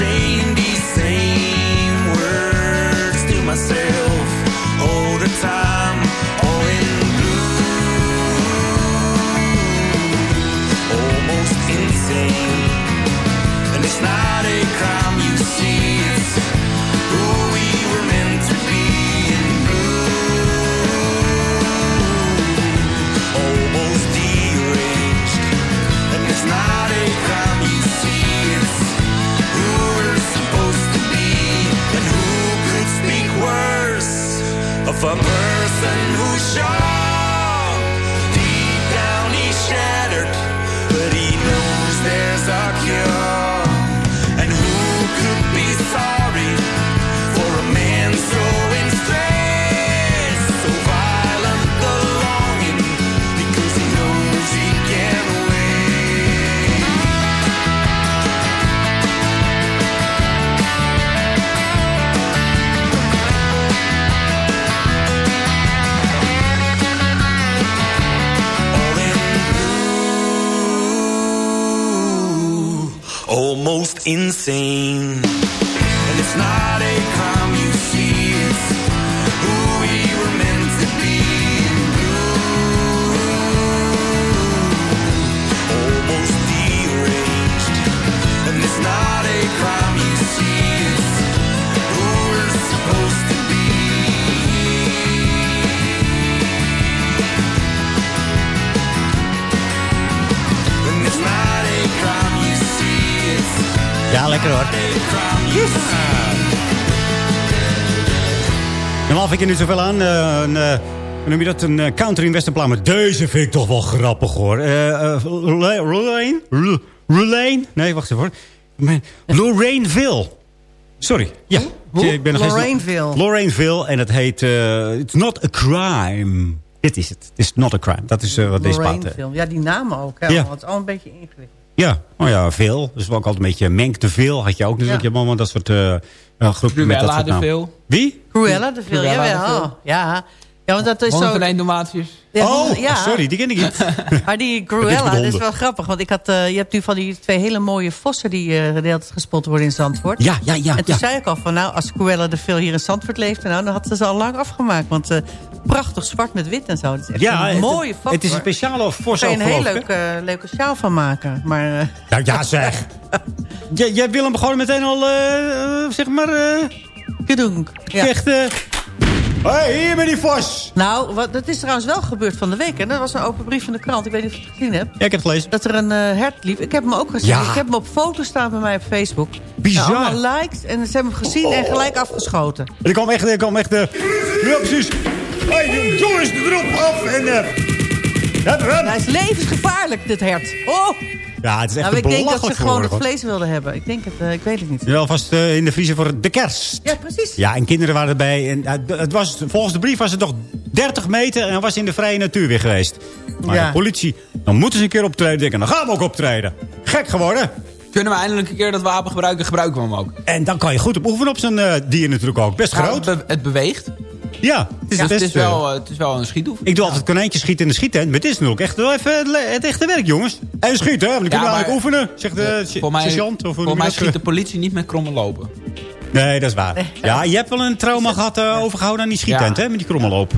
Saying these same words to myself all the time, all in blue, almost insane. And it's not a crime of a person who's sure same Er niet zoveel aan. eh, een, eh, hoe noem je dat? Een eh, country in. Maar deze vind ik toch wel grappig hoor. Lorraine? Lorraine? Nee, wacht even hoor. Lorraineville. Sorry. Ja. Ik ben Lorraineville. Lorraineville. En het heet It's Not a Crime. Dit is het. Is not a crime. Dat is wat deze plaat... Ja, die namen ook. Hè, Ja. Het is al een beetje ingewikkeld. Ja, oh ja, veel. Dus ook altijd een beetje Menk de Veel had je ook natuurlijk. Je hebt allemaal dat soort groepen met dat Cruella soort de. Veel. Wie? Cruella de de jawel. Vil. Ja. Ja, want dat is zo... van één Dalmatiërs. Ja, oh, ja. sorry, die ken ik niet. <laughs> Maar die <laughs> Cruella, dat is wel grappig. Want ik had, eh, je hebt nu van die twee hele mooie vossen... die eh de hele tijd gespot worden in Zandvoort. Ja, ja, ja. En toen ja. zei ik al van, nou, als Cruella de Veel hier in Zandvoort leefde... Nou, dan had ze ze al lang afgemaakt. Want eh, prachtig zwart met wit en zo. Dat is echt Ja, een het- mooie vos. Het is een speciale vos Daar kan je een heel leuk, leuke sjaal van maken. Maar eh, <laughs> Nou ja, zeg. Jij, wil hem gewoon meteen al, zeg maar... eh Kedonk. Ja. Echt, eh... Hey, hier met die vos. Nou, wat, dat is trouwens wel gebeurd van de week. Hè? Dat was een open brief van de krant. Ik weet niet of je het gezien hebt. Ja, ik heb het gelezen. Dat er een eh, hert liep. Ik heb hem ook gezien. Ja. Ik heb hem op foto staan bij mij op Facebook. Bizar. Nou, allemaal likes. En ze hebben hem gezien en gelijk afgeschoten. En ik kwam echt, ik kwam echt... eh, ja, precies. Hey, jongens, erop af en... eh hup, hup. Hij is levensgevaarlijk, dit hert. Oh! Ja, het is echt Nou, een ik denk dat ze gewoon het vlees wilden hebben. Ik denk het, eh, ik weet het niet. Ja, alvast eh, in de vriezer voor de kerst. Ja, precies. Ja, en kinderen waren erbij. En, eh, het was, volgens de brief was het nog 30 meter en dan was in de vrije natuur weer geweest. Maar Ja. de politie, dan moeten ze een keer optreden. Denk ik, dan gaan we ook optreden. Gek geworden. Kunnen we eindelijk een keer dat wapen gebruiken, gebruiken we hem ook. En dan kan je goed op oefenen op zo'n eh, dier natuurlijk ook. Best Nou, groot. het, be- het beweegt. Ja, het is Ja, best, het, is eh, wel, eh, het is wel een schietoefening. Ik doe altijd konijntjes schieten in de schietent. Maar het is natuurlijk echt wel even het, echte werk, jongens. En schieten, hè? Want dan kunnen we maar- eigenlijk oefenen. Zegt de Eh, voor mij, sergeant. Of voor schiet de politie niet met kromme lopen. Nee, dat is waar. <laughs> Ja, je hebt wel een trauma gehad eh, overgehouden aan die schietent, Ja. hè? Met die krommeloop.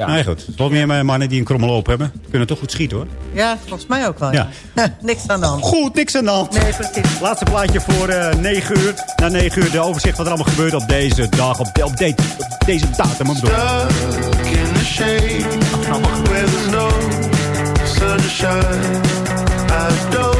Ja. Nee, goed. Zijn meer mannen die een krommeloop hebben. Kunnen toch goed schieten, hoor. Ja, volgens mij ook wel. Ja. Ja. <laughs> Niks aan de hand. Goed, niks aan de hand. Nee, precies. Laatste plaatje voor eh 9 uur. Na 9 uur de overzicht wat er allemaal gebeurt op deze dag. Op, de- op, de- op deze datum. Bedoel. Stuck in the shade where there's no sunshine. I don't